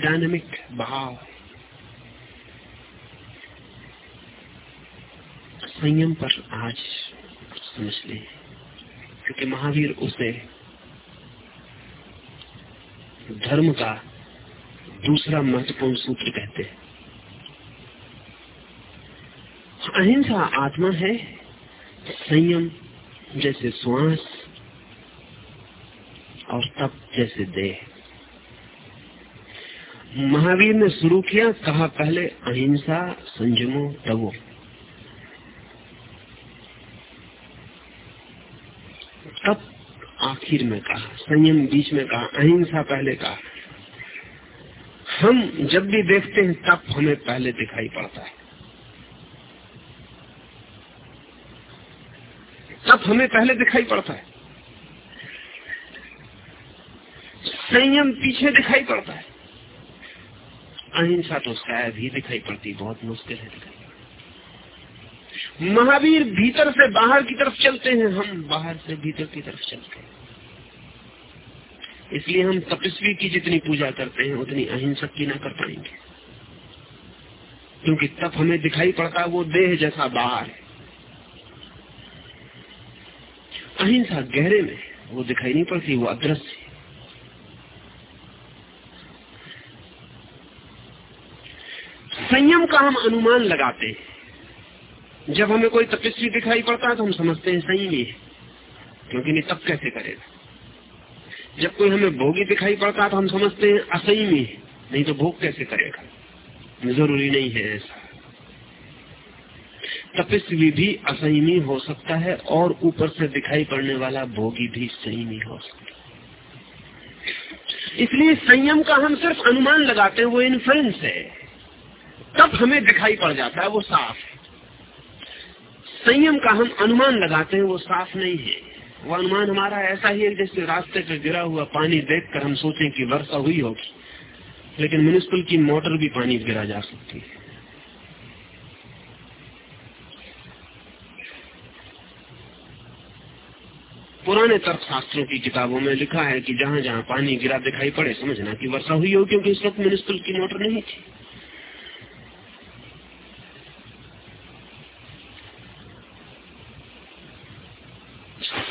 Speaker 2: डायनेमिक भाव। संयम पर आज समझ ले, क्योंकि महावीर उसे धर्म का दूसरा महत्वपूर्ण सूत्र कहते हैं। अहिंसा आत्मा है, संयम जैसे श्वास और तप जैसे देह। महावीर ने शुरू किया, कहा पहले अहिंसा, संयमो, तवो। तप आखिर में कहा, संयम बीच में कहा, अहिंसा पहले कहा। हम जब भी देखते हैं, तप हमें पहले दिखाई पड़ता है। तब हमें पहले दिखाई पड़ता है। संयम पीछे दिखाई पड़ता है। अहिंसा तो शायद ही दिखाई पड़ती, बहुत मुश्किल है दिखाई महावीर भीतर से बाहर की तरफ़ चलते हैं, हम बाहर से भीतर की तरफ़ चलते हैं। इसलिए हम तपस्वी की जितनी पूजा करते हैं, उतनी अहिंसक की ना कर पाएँगे। क्योंकि तप हमें दिखाई पड़ता है वो देह जैसा बाहर है। अहिंसा गहरे में वो दिखाई नहीं पड़ती, वो अदृश्य संयम का हम अनुमान लगाते हैं। जब हमें कोई तपस्वी दिखाई पड़ता है तो हम समझते हैं संयमी है। क्योंकि नहीं तप कैसे करेगा? जब कोई हमें भोगी दिखाई पड़ता है तो हम समझते हैं असंयमी नहीं तो भोग कैसे करेगा? ज़रूरी नहीं है ऐसा। तपस्वी भी असंयमी हो सकता है और ऊपर से दिखाई पड़ने वाला भोगी भी संयमी हो सकता है। इसलिए संयम का हम सिर्फ़ अनुमान लगाते हैं वो इन्फ्लुएंस है। तब हमें दिखाई पड़ जाता है, वो साफ़ है। संयम का हम अनुमान लगाते हैं, वो साफ़ नहीं है। वो अनुमान हमारा ऐसा ही है जैसे रास्ते पर गिरा हुआ पानी देखकर हम सोचें कि वर्षा हुई होगी, लेकिन म्यूनिसिपल की मोटर भी पानी गिरा जा सकती है। पुराने तर्कशास्त्रों की किताबों में लिखा है कि जहाँ जहाँ पानी गिरा दिखाई पड़े, समझना कि वर्षा हुई हो क्योंकि इस वक्त म्यूनिसिपल की मोटर नहीं थी।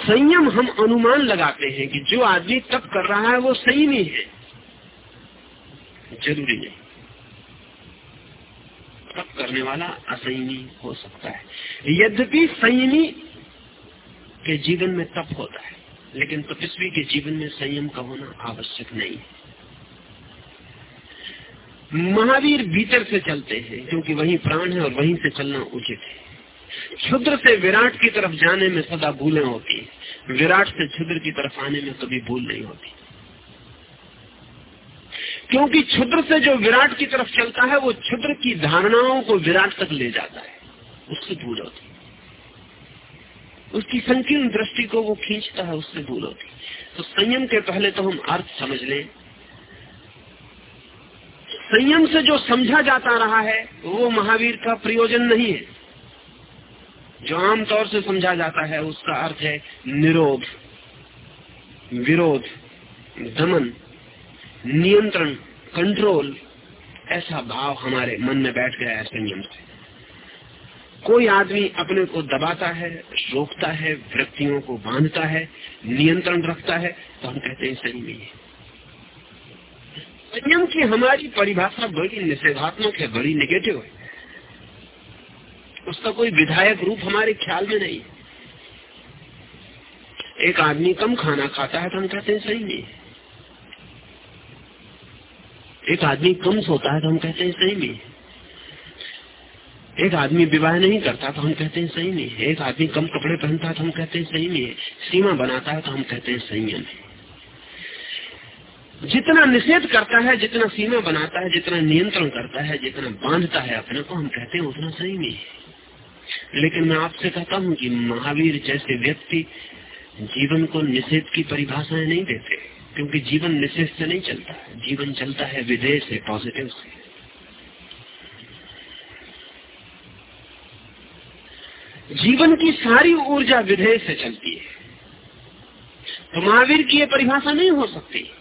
Speaker 2: संयम हम अनुमान लगाते हैं कि जो आदमी तप कर रहा है वो संयमी है। ज़रूरी नहीं। तप करने वाला असंयमी हो सकता है। यद्यपि संयमी के जीवन में तप होता है, लेकिन तपस्वी के जीवन में संयम का होना आवश्यक नहीं। है महावीर भीतर से चलते हैं, क्योंकि वही प्राण है और वहीं से चलना उचित है। क्षुद्र से विराट की तरफ़ जाने में सदा भूलें होती विराट से क्षुद्र की तरफ़ आने में कभी भूल नहीं होती। क्योंकि क्षुद्र से जो विराट की तरफ़ चलता है, वो क्षुद्र की धारणाओं को विराट तक ले जाता है। उससे दूर होती उसकी संकीर्ण दृष्टि को वो खींचता है, उससे भूल होती तो संयम के पहले तो हम अर्थ समझ लें। संयम से जो समझा जाता रहा है, वो महावीर का प्रयोजन नहीं है। जो आमतौर से समझा जाता है, उसका अर्थ है निरोध। विरोध, दमन, नियंत्रण कंट्रोल ऐसा भाव हमारे मन में बैठ गया है संयम से। कोई आदमी अपने को दबाता है, रोकता है वृत्तियों को बांधता है, नियंत्रण रखता है तो हम कहते हैं सही नहीं है। संयम की हमारी परिभाषा बड़ी निषेधात्मक है, बड़ी निगेटिव है। उसका कोई विधायक रूप हमारे ख्याल में नहीं एक आदमी कम खाना खाता है तो हम कहते हैं सही नहीं एक आदमी कम सोता है तो हम कहते हैं सही नहीं एक आदमी विवाह नहीं करता तो हम कहते हैं सही नहीं है। एक आदमी कम कपड़े पहनता है तो हम कहते हैं सही नहीं है। सीमा बनाता है तो हम कहते हैं संयम है। जितना निषेध करता है, जितना सीमा बनाता है, जितना नियंत्रण करता है, जितना बांधता है अपने को, हम कहते हैं उतना सही नहीं है। लेकिन मैं आपसे कहता हूँ कि महावीर जैसे व्यक्ति जीवन को निषेध की परिभाषाएँ नहीं देते, क्योंकि जीवन निषेध से नहीं चलता। जीवन चलता है विधेय से पॉजिटिव से। जीवन की सारी ऊर्जा विधेय से चलती है। तो महावीर की यह परिभाषा नहीं हो सकती।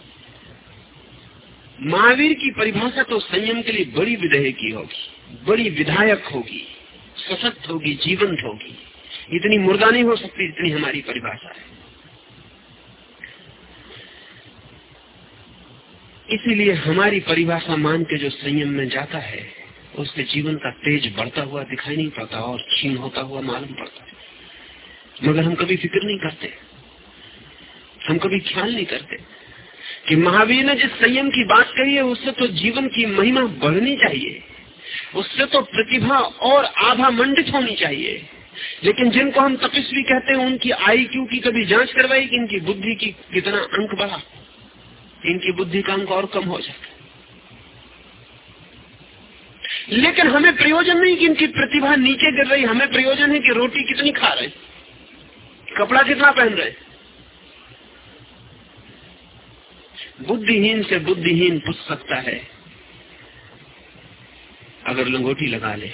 Speaker 2: महावीर की परिभाषा तो संयम के लिए बड़ी विधेय की होगी, बड़ी विधायक होगी, सशक्त होगी, जीवंत होगी। इतनी मुर्दा नहीं हो सकती इतनी हमारी परिभाषा है। इसीलिए हमारी परिभाषा मान के जो संयम में जाता है उसके जीवन का तेज बढ़ता हुआ दिखाई नहीं पड़ता और क्षीण होता हुआ मालूम पड़ता है। मगर हम कभी फ़िक्र नहीं करते। हम कभी ख्याल नहीं करते कि महावीर ने जिस संयम की बात कही है, उससे तो जीवन की महिमा बढ़नी चाहिए। उससे तो प्रतिभा और आभा मंडित होनी चाहिए। लेकिन जिनको हम तपस्वी कहते हैं, उनकी आई क्यू की कभी जाँच करवाई कि इनकी बुद्धि की कितना अंक बढ़ा, इनकी बुद्धि का अंक और कम हो जाता। लेकिन हमें प्रयोजन नहीं कि इनकी प्रतिभा नीचे गिर रही, हमें प्रयोजन है कि रोटी कितनी खा रहे कपड़ा कितना पहन रहे बुद्धिहीन से बुद्धिहीन पूछ सकता है, अगर लंगोटी लगा ले,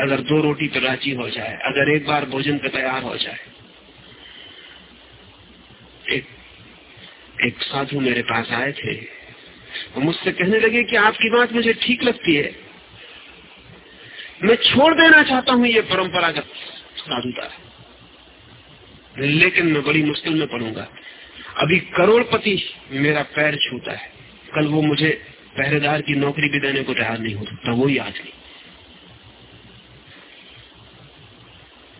Speaker 2: अगर दो रोटी पर राज़ी हो जाए, अगर एक बार भोजन पे तैयार हो जाए, एक एक साधु मेरे पास आए थे मुझसे कहने लगे कि आपकी बात मुझे ठीक लगती है। मैं छोड़ देना चाहता हूँ ये परंपरागत साधुता। लेकिन मैं बड़ी मुश्किल में पड़ूँगा। अभी करोड़पति मेरा पैर छूता है। कल वो मुझे पहरेदार की नौकरी भी देने को तैयार नहीं हो सकता, वो ही आज नहीं।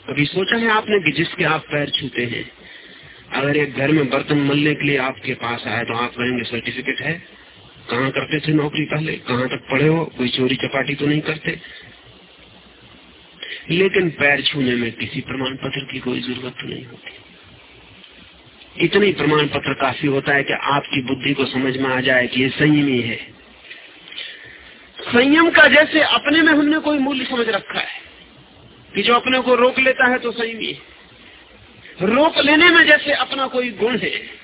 Speaker 2: कभी सोचा है आपने कि जिसके आप पैर छूते हैं, अगर एक घर में बर्तन मलने के लिए आपके पास आए तो आप कहेंगे सर्टिफिकेट है। कहाँ करते थे नौकरी पहले? कहाँ तक पढ़े हो? कोई चोरी चपाटी तो नहीं करते? लेकिन पैर छूने में किसी प्रमाण पत्र की कोई ज़रूरत तो नहीं होती। इतनी प्रमाण पत्र काफ़ी होता है कि आपकी बुद्धि को समझ में आ जाए कि ये संयमी है। संयम का जैसे अपने में हमने कोई मूल्य समझ रखा है कि जो अपने को रोक लेता है तो संयमी है। रोक लेने में जैसे अपना कोई गुण है,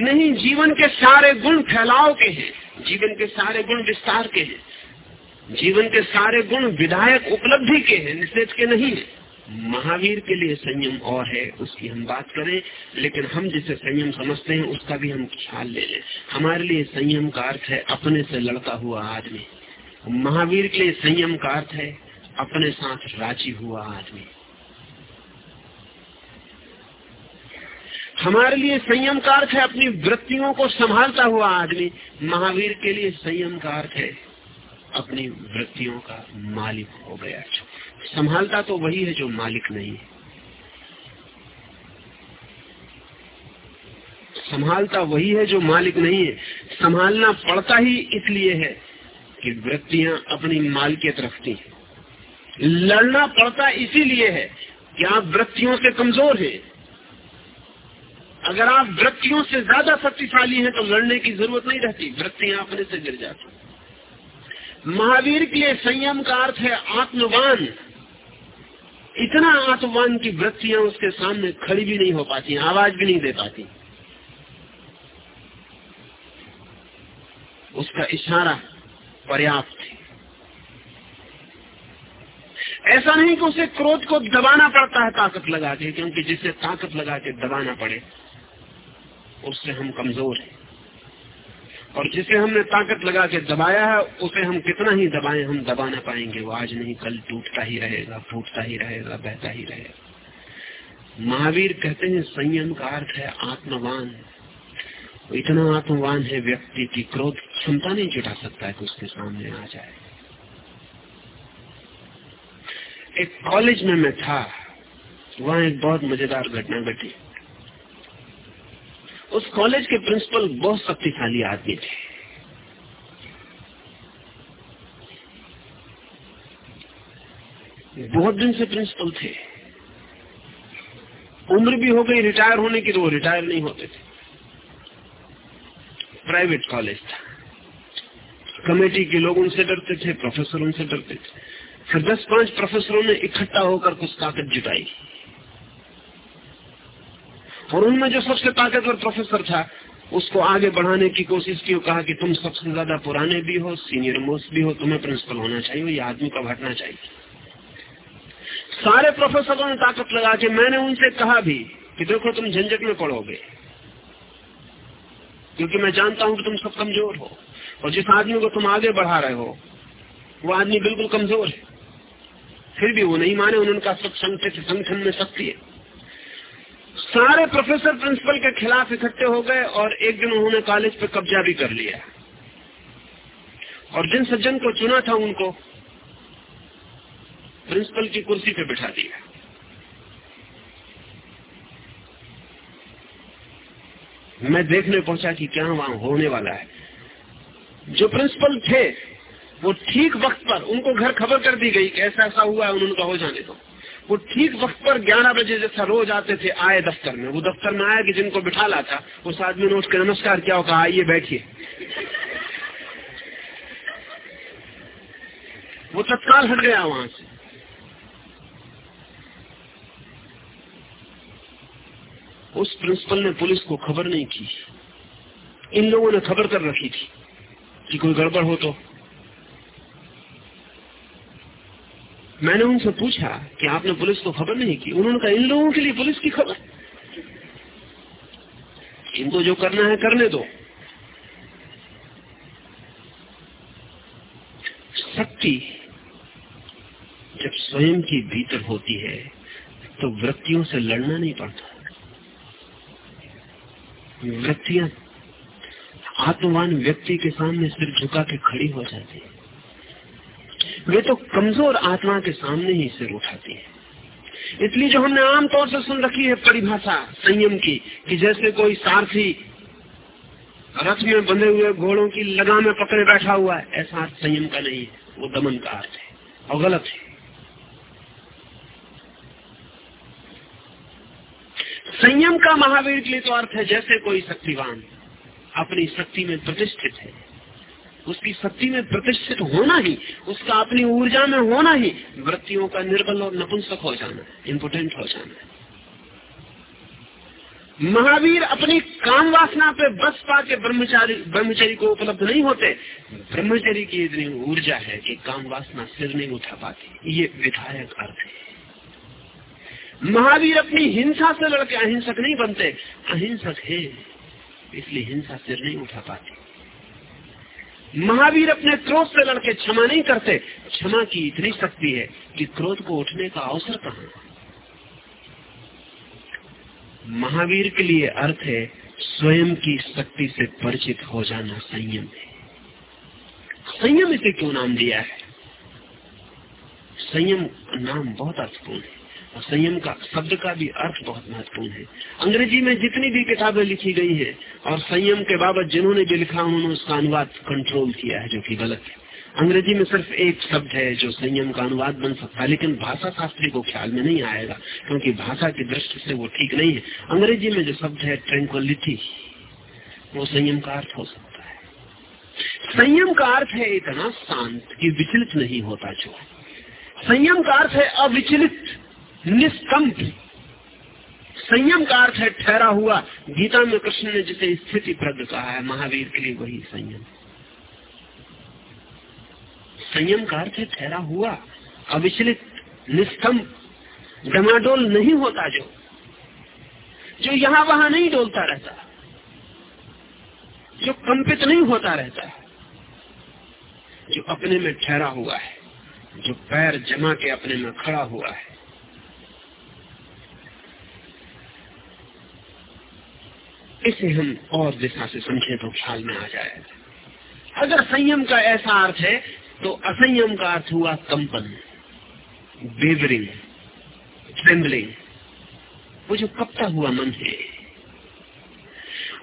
Speaker 2: नहीं, जीवन के सारे गुण फैलाव के हैं। जीवन के सारे गुण विस्तार के हैं। जीवन के सारे गुण विधायक उपलब्धि के हैं, निषेध के नहीं है। महावीर के लिए संयम और है, उसकी हम बात करें, लेकिन हम जिसे संयम समझते हैं, उसका भी हम ख्याल ले लें। हमारे लिए संयम का अर्थ है, अपने से लड़ता हुआ आदमी। महावीर के लिए संयम का अर्थ है, अपने साथ राज़ी हुआ आदमी। हमारे लिए संयम का अर्थ है, अपनी वृत्तियों को संभालता हुआ आदमी महावीर के लिए संयम का अर्थ है, अपनी वृत्तियों का मालिक हो गया। संभालता तो वही है जो मालिक नहीं है। संभालता वही है जो मालिक नहीं है। संभालना पड़ता ही इसलिए है कि वृत्तियाँ अपनी मालिकियत रखती हैं। लड़ना पड़ता इसीलिए है कि आप वृत्तियों से कमज़ोर हैं। अगर आप वृत्तियों से ज़्यादा शक्तिशाली हैं तो लड़ने की ज़रूरत नहीं रहती। वृत्तियाँ अपने से गिर जाती। महावीर के लिए संयम का अर्थ है आत्मवान। इतना आत्मवान की वृत्तियाँ उसके सामने खड़ी भी नहीं हो पाती, आवाज़ भी नहीं दे पाती। उसका इशारा पर्याप्त है। ऐसा नहीं कि उसे क्रोध को दबाना पड़ता है, ताकत लगा के, क्योंकि जिसे ताकत लगा के दबाना पड़े उससे हम कमज़ोर हैं। और जिसे हमने ताकत लगा के दबाया है, उसे हम कितना ही दबाएँ, हम दबा ना पाएँगे। वो आज नहीं, कल टूटता ही रहेगा, फूटता ही रहेगा, बहता ही रहेगा। महावीर कहते हैं, संयम का अर्थ है आत्मवान। इतना आत्मवान है व्यक्ति की क्रोध क्षमता नहीं जुटा सकता है कि उसके सामने आ जाए। एक कॉलेज में मैं था, वहाँ एक बहुत मज़ेदार घटना घटी। उस कॉलेज के प्रिंसिपल बहुत शक्तिशाली आदमी थे। बहुत दिन से प्रिंसिपल थे। उम्र भी हो गई, रिटायर होने की तो वो रिटायर नहीं होते थे। प्राइवेट कॉलेज था। कमेटी के लोग उनसे डरते थे, प्रोफेसर उनसे डरते थे। फिर दस पाँच प्रोफेसरों ने इकट्ठा होकर कुछ ताकत जुटाई। और उनमें जो सबसे ताकतवर प्रोफेसर था, उसको आगे बढ़ाने की कोशिश की कहा कि तुम सबसे ज़्यादा पुराने भी हो, सीनियर मोस्ट भी हो, तुम्हें प्रिंसिपल होना चाहिए, ये आदमी का हटना चाहिए। सारे प्रोफेसरों ने ताकत लगा के मैंने उनसे कहा भी कि देखो तुम झंझट में पड़ोगे, क्योंकि मैं जानता हूँ कि तुम सब कमज़ोर हो और जिस आदमी को तुम आगे बढ़ा रहे हो, वो आदमी बिल्कुल कमज़ोर है। फिर भी वो नहीं माने उन्होंने कहा सब संगठन में शक्ति है। सारे प्रोफेसर प्रिंसिपल के खिलाफ इकट्ठे हो गए और एक दिन उन्होंने कॉलेज पे कब्जा भी कर लिया। और जिन सज्जन को चुना था उनको प्रिंसिपल की कुर्सी पे बिठा दिया। मैं देखने पहुँचा कि क्या वहाँ होने वाला है। जो प्रिंसिपल थे, वो ठीक वक्त पर उनको घर खबर कर दी गई कि ऐसा ऐसा हुआ है उन्होंने हो जाने दो। वो ठीक वक्त पर 11 बजे जैसा रोज आते थे, आए दफ्तर में। वो दफ्तर में आया कि जिनको बिठा ला था, उस आदमी ने उसके नमस्कार क्या कहा, आइए बैठिए। वो तत्काल हट गया वहाँ से। उस प्रिंसिपल ने पुलिस को खबर नहीं की। इन लोगों ने खबर कर रखी थी कि कोई गड़बड़ हो तो मैंने उनसे पूछा कि आपने पुलिस को खबर नहीं की? उन्होंने कहा, इन लोगों के लिए पुलिस की खबर। इनको जो करना है, करने दो। शक्ति जब स्वयं की भीतर होती है तो वृत्तियों से लड़ना नहीं पड़ता। वृत्तियाँ आत्मवान व्यक्ति के सामने सिर झुका के खड़ी हो जाती है। वे तो कमज़ोर आत्मा के सामने ही सिर उठाती है। इसलिए जो हमने आमतौर से सुन रखी है परिभाषा, संयम की, कि जैसे कोई सारथी रथ में बंधे हुए घोड़ों की लगा में पकड़े बैठा हुआ है, ऐसा अर्थ संयम का नहीं है, वो दमन का अर्थ है, और गलत है। संयम का महावीर के लिए तो अर्थ है जैसे कोई शक्तिवान अपनी शक्ति में प्रतिष्ठित है। उसकी शक्ति में प्रतिष्ठित होना ही, उसका अपनी ऊर्जा में होना ही, वृत्तियों का निर्बल और नपुंसक हो जाना इम्पोर्टेंट हो जाना। महावीर अपनी काम वासना पे बस पाके ब्रह्मचारी ब्रह्मचरी को उपलब्ध नहीं होते। ब्रह्मचरी की इतनी ऊर्जा है कि काम वासना सिर नहीं उठा पाती। ये विधायक अर्थ है। महावीर अपनी हिंसा से लड़के अहिंसक नहीं बनते। अहिंसक है, इसलिए हिंसा सिर नहीं उठा पाती। महावीर अपने क्रोध से लड़के क्षमा नहीं करते। क्षमा की इतनी शक्ति है कि क्रोध को उठने का अवसर कहा महावीर के लिए अर्थ है, स्वयं की शक्ति से परिचित हो जाना संयम है। संयम इसे क्यों नाम दिया है? संयम नाम बहुत अर्थपूर्ण है। और संयम का, शब्द का भी अर्थ बहुत महत्वपूर्ण है। अंग्रेज़ी में जितनी भी किताबें लिखी गई है, और संयम के बाबत जिन्होंने भी लिखा उन्होंने उसका अनुवाद कंट्रोल किया है, जो कि गलत है। अंग्रेज़ी में सिर्फ़ एक शब्द है जो संयम का अनुवाद बन सकता है, लेकिन भाषा शास्त्री को ख्याल में नहीं आएगा, क्योंकि भाषा की दृष्टि से वो ठीक नहीं है। अंग्रेज़ी में जो शब्द है ट्रैंक्वलिटी वो संयम का अर्थ हो सकता है। संयम का अर्थ है इतना शांत कि विचलित नहीं होता जो। संयम का अर्थ है अविचलित। निष्कंप संयम का अर्थ है ठहरा हुआ। गीता में कृष्ण ने जिसे स्थिति प्रज्ञ कहा है, महावीर के लिए वही संयम। संयम का अर्थ है ठहरा हुआ, अविचलित, निस्तंभ। डमाडोल नहीं होता जो। जो यहाँ वहाँ नहीं डोलता रहता। जो कंपित नहीं होता रहता। जो अपने में ठहरा हुआ है, जो पैर जमा के अपने में खड़ा हुआ है। इसे हम और दिशा से समझे तो ख्याल में आ जाएगा अगर संयम का ऐसा अर्थ है तो असंयम का अर्थ हुआ कंपन, बेवरिंग ट्रेम्बलिंग वो जो कपता हुआ मन है।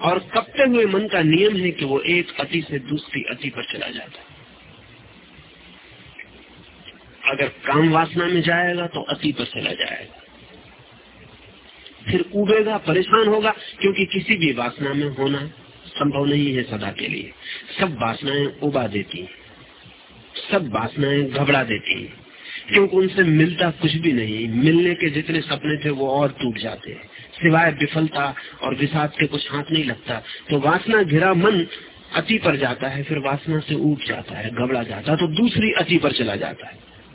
Speaker 2: और कपते हुए मन का नियम है कि वो एक अति से दूसरी अति पर चला जाता अगर काम वासना में जाएगा तो अति पर चला जाएगा। फिर उबेगा परेशान होगा, क्योंकि किसी भी वासना में होना संभव नहीं है सदा के लिए। सब वासनाएँ उबा देती सब वासनाएँ घबरा देती क्योंकि उनसे मिलता कुछ भी नहीं। मिलने के जितने सपने थे, वो और टूट जाते हैं। सिवाय विफलता और विषाद के कुछ हाथ नहीं लगता। तो वासना घिरा मन अति पर जाता है, फिर वासना से उठ जाता है, घबरा जाता है। तो दूसरी अति पर चला जाता है।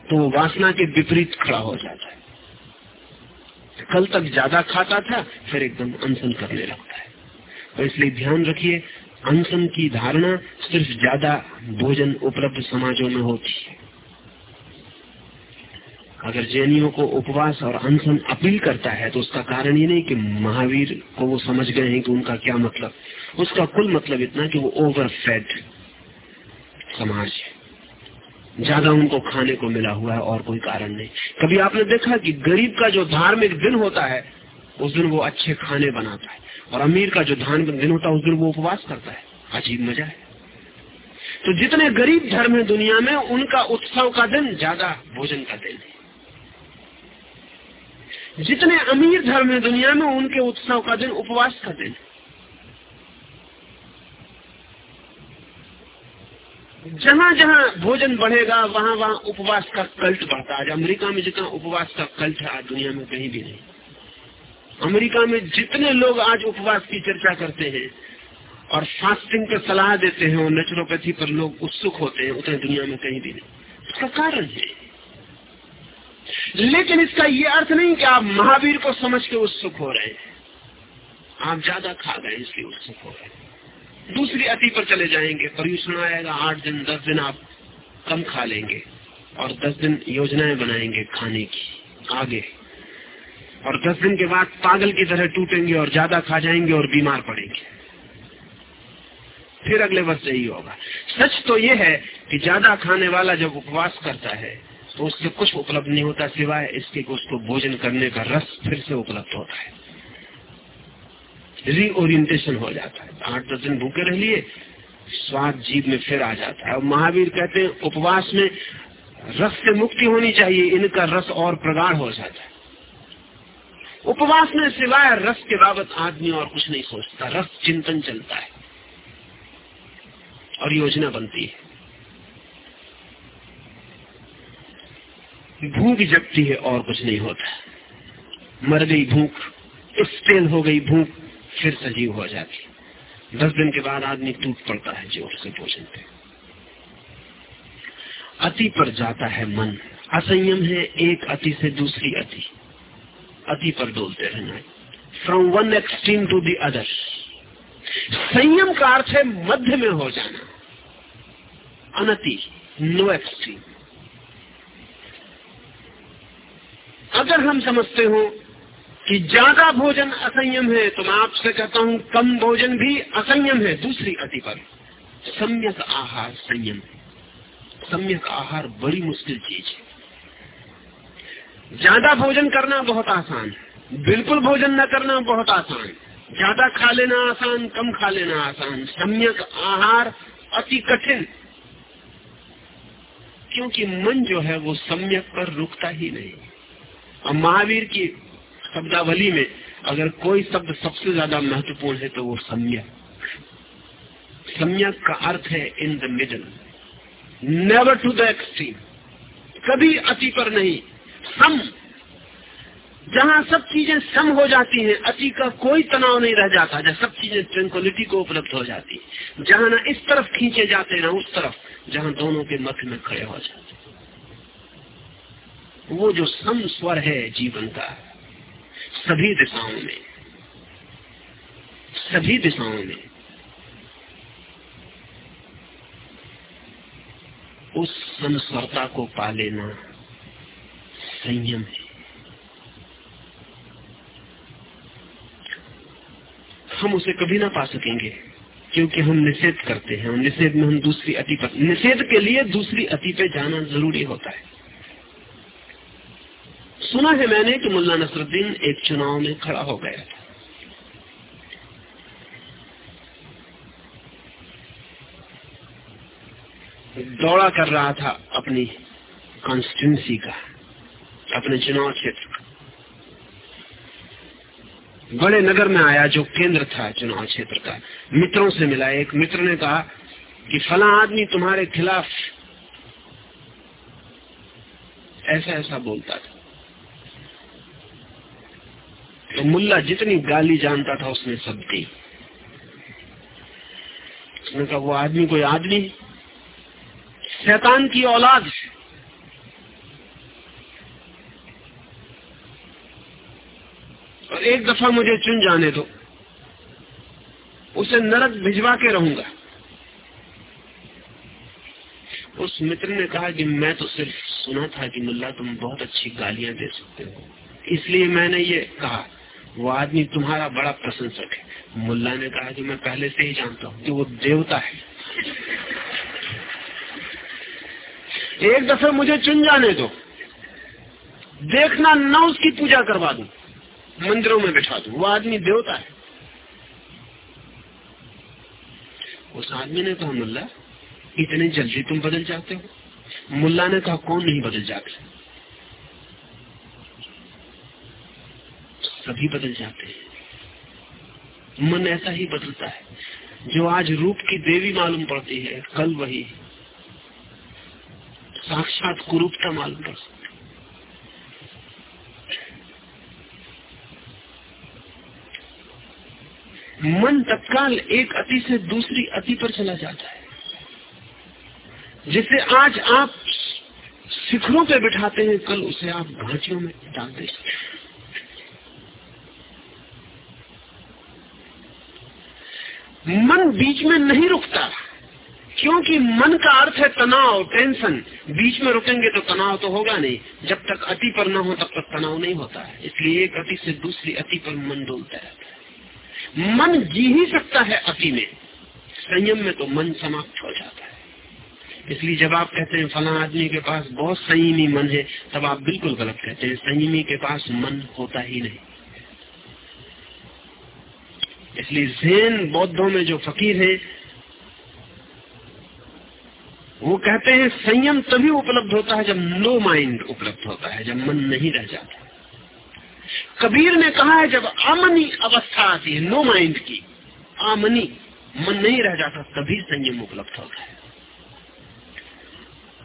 Speaker 2: तो वासना के विपरीत खड़ा हो जाता है। कल तक ज़्यादा खाता था, फिर एकदम अनशन करने लगता है। तो इसलिए ध्यान रखिए, अनशन की धारणा सिर्फ़ ज़्यादा भोजन उपलब्ध समाजों में होती है। अगर जैनियों को उपवास और अनशन अपील करता है तो उसका कारण ये नहीं कि महावीर को वो समझ गए हैं कि उनका क्या मतलब। उसका कुल मतलब इतना कि वो ओवर फेड समाज ज़्यादा उनको खाने को मिला हुआ है और कोई कारण नहीं। कभी आपने देखा कि गरीब का जो धार्मिक दिन होता है, उस दिन वो अच्छे खाने बनाता है और अमीर का जो धार्मिक दिन होता है, उस दिन वो उपवास करता है। अजीब मज़ा है। तो जितने गरीब धर्म है दुनिया में, उनका उत्सव का दिन ज़्यादा भोजन का दिन है। जितने अमीर धर्म है दुनिया में, उनके उत्सव का दिन उपवास का दिन जहाँ जहाँ भोजन बढ़ेगा, वहाँ वहाँ उपवास का कल्ट बढ़ता है। अमेरिका में जितना उपवास का कल्ट है, आज दुनिया में कहीं भी नहीं। अमेरिका में जितने लोग आज उपवास की चर्चा करते हैं और फास्टिंग पर सलाह देते हैं और नेचुरोपैथी पर लोग उत्सुक होते हैं, उतने दुनिया में कहीं भी नहीं। उसका कारण है। लेकिन इसका ये अर्थ नहीं कि आप महावीर को समझ के उत्सुक हो रहे हैं। आप ज़्यादा खा गए इसलिए उत्सुक हो रहे हैं। दूसरी अति पर चले जाएँगे पर्यूषण आएगा, आठ दिन, दस दिन आप कम खा लेंगे और दस दिन योजनाएँ बनाएँगे खाने की, आगे। और दस दिन के बाद पागल की तरह टूटेंगे और ज़्यादा खा जाएँगे और बीमार पड़ेंगे। फिर अगले वर्ष यही होगा। सच तो ये है कि ज़्यादा खाने वाला जब उपवास करता है तो उससे कुछ उपलब्ध नहीं होता सिवाय इसके उसको भोजन करने का रस फिर से उपलब्ध होता है। रीओरिएंटेशन हो जाता है। आठ दस दिन भूखे रह लिए, स्वाद जीव में फिर आ जाता है। और महावीर कहते हैं, उपवास में रस से मुक्ति होनी चाहिए, इनका रस और प्रगाढ़ हो जाता है। उपवास में सिवाय रस के बाबत आदमी और कुछ नहीं सोचता, रस चिंतन चलता है और योजना बनती है। भूख जगती है और कुछ नहीं होता। मर गई भूख स्टेल हो गई भूख फिर सजीव हो जाती दस दिन के बाद आदमी टूट पड़ता है ज़ोर से भोजन पे। अति पर जाता है मन। असंयम है एक अति से दूसरी अति। अति पर डोलते रहना from one extreme to the other संयम का अर्थ है मध्य में हो जाना। अनति नो एक्सट्रीम अगर हम समझते हो कि ज़्यादा भोजन असंयम है तो मैं आपसे कहता हूँ, कम भोजन भी असंयम है, दूसरी अति पर। सम्यक आहार संयम सम्यक आहार बड़ी मुश्किल चीज़ है। ज़्यादा भोजन करना बहुत आसान है। बिल्कुल भोजन न करना बहुत आसान ज़्यादा खा लेना आसान, कम खा लेना आसान। सम्यक आहार अति कठिन। क्योंकि मन जो है, वो सम्यक पर रुकता ही नहीं। और महावीर की शब्दावली में अगर कोई शब्द सबसे ज़्यादा महत्वपूर्ण है तो वो सम्यक। सम्यक का अर्थ है in the middle never to the extreme कभी अति पर नहीं। सम। जहाँ सब चीज़ें सम हो जाती हैं, अति का कोई तनाव नहीं रह जाता, जहाँ सब चीज़ें ट्रेंकुलिटी को उपलब्ध हो जाती है। जहाँ ना इस तरफ़ खींचे जाते, ना उस तरफ़, जहाँ दोनों के मध्य में खड़े हो जाते। वो जो सम स्वर है जीवन का सभी दिशाओं में, सभी दिशाओं में, उस समस्वरता को पा लेना संयम है। हम उसे कभी ना पा सकेंगे, क्योंकि हम निषेध करते हैं, और निषेध में हम दूसरी अति पर निषेध के लिए दूसरी अति पे जाना ज़रूरी होता है। सुना है मैंने कि मुल्ला नसरुद्दीन एक चुनाव में खड़ा हो गया था। दौड़ा कर रहा था अपनी कॉन्स्टिट्यूंसी का, अपने चुनाव क्षेत्र का। बड़े नगर में आया जो केंद्र था चुनाव क्षेत्र का। मित्रों से मिला। एक मित्र ने कहा कि फला आदमी तुम्हारे खिलाफ ऐसा ऐसा बोलता था। तो मुल्ला जितनी गाली जानता था उसने सब दी। उसने कहा, वो आदमी कोई आदमी? शैतान की औलाद और एक दफ़ा मुझे चुन जाने दो। उसे नरक भिजवा के रहूँगा। उस मित्र ने कहा कि मैं तो सिर्फ़ सुना था कि मुल्ला तुम बहुत अच्छी गालियाँ दे सकते हो। इसलिए मैंने ये कहा। वो आदमी तुम्हारा बड़ा प्रशंसक है। मुल्ला ने कहा कि मैं पहले से ही जानता हूँ कि वो देवता है। एक दफे मुझे चुन जाने दो। देखना न उसकी पूजा करवा दू। मंदिरों में बैठा दू। वो आदमी देवता है। उस आदमी ने कहा, मुल्ला, इतनी जल्दी तुम बदल जाते हो? मुल्ला ने कहा, कौन नहीं बदल जाते? सभी बदल जाते हैं। मन ऐसा ही बदलता है। जो आज रूप की देवी मालूम पड़ती है, कल वही साक्षात कुरूपता मालूम पड़ सकती मन तत्काल एक अति से दूसरी अति पर चला जाता है। जिसे आज आप शिखरों पे बिठाते हैं, कल उसे आप घाटियों में डाल दे मन बीच में नहीं रुकता। क्योंकि मन का अर्थ है तनाव, टेंशन। बीच में रुकेंगे तो तनाव तो होगा नहीं। जब तक अति पर न हो, तब तक तनाव नहीं होता है। इसलिए एक अति से दूसरी अति पर मन डोलता रहता है। मन जी ही सकता है अति में। संयम में तो मन समाप्त हो जाता है। इसलिए जब आप कहते हैं, फला आदमी के पास बहुत संयमी मन है, तब आप बिल्कुल गलत कहते हैं। संयमी के पास मन होता ही नहीं। इसलिए जैन बौद्धों में जो फकीर है, वो कहते हैं, संयम तभी उपलब्ध होता है जब नो माइंड उपलब्ध होता है, जब मन नहीं रह जाता। कबीर ने कहा है, जब आमनी अवस्था आती है नो माइंड की, आमनी, मन नहीं रह जाता, तभी संयम उपलब्ध होता है।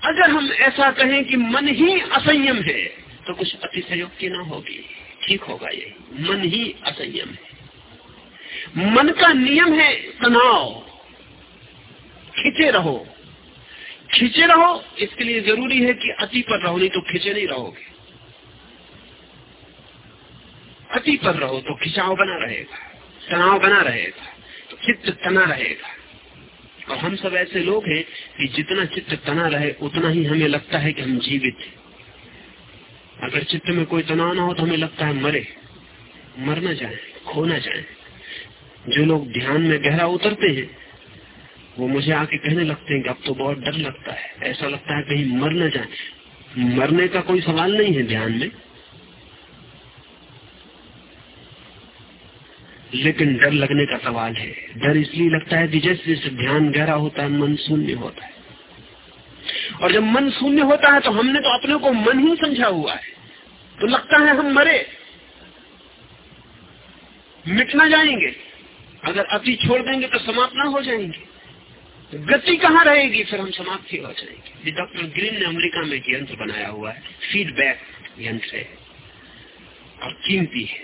Speaker 2: अगर हम ऐसा कहें कि मन ही असंयम है तो कुछ अतिशयोक्ति ना होगी, ठीक होगा यही मन ही असंयम है। मन का नियम है तनाव। खिंचे रहो। खिंचे रहो, इसके लिए ज़रूरी है कि अति पर रहो, नहीं तो खिंचे नहीं रहोगे। अति पर रहो तो खिंचाव बना रहेगा, तनाव बना रहेगा तो चित्त तना रहेगा। और हम सब ऐसे लोग हैं कि जितना चित्त तना रहे, उतना ही हमें लगता है कि हम जीवित हैं। अगर चित्त में कोई तनाव ना हो तो हमें लगता है मरे, मर न जाए, खो न जाए। जो लोग ध्यान में गहरा उतरते हैं, वो मुझे आके कहने लगते हैं कि अब तो बहुत डर लगता है। ऐसा लगता है कहीं मर न जाए। मरने का कोई सवाल नहीं है ध्यान में। लेकिन डर लगने का सवाल है। डर इसलिए लगता है कि जैसे जैसे ध्यान गहरा होता है, मन शून्य होता है। और जब मन शून्य होता है तो हमने तो अपने को मन ही समझा हुआ है। तो लगता है हम मरे मिटना जाएँगे। अगर अति छोड़ देंगे तो समाप्त ना हो जाएँगे। गति कहाँ रहेगी? फिर हम समाप्त ही हो जाएँगे। डॉक्टर ग्रीन ने अमेरिका में एक यंत्र बनाया हुआ है। फीडबैक यंत्र है। और कीमती है।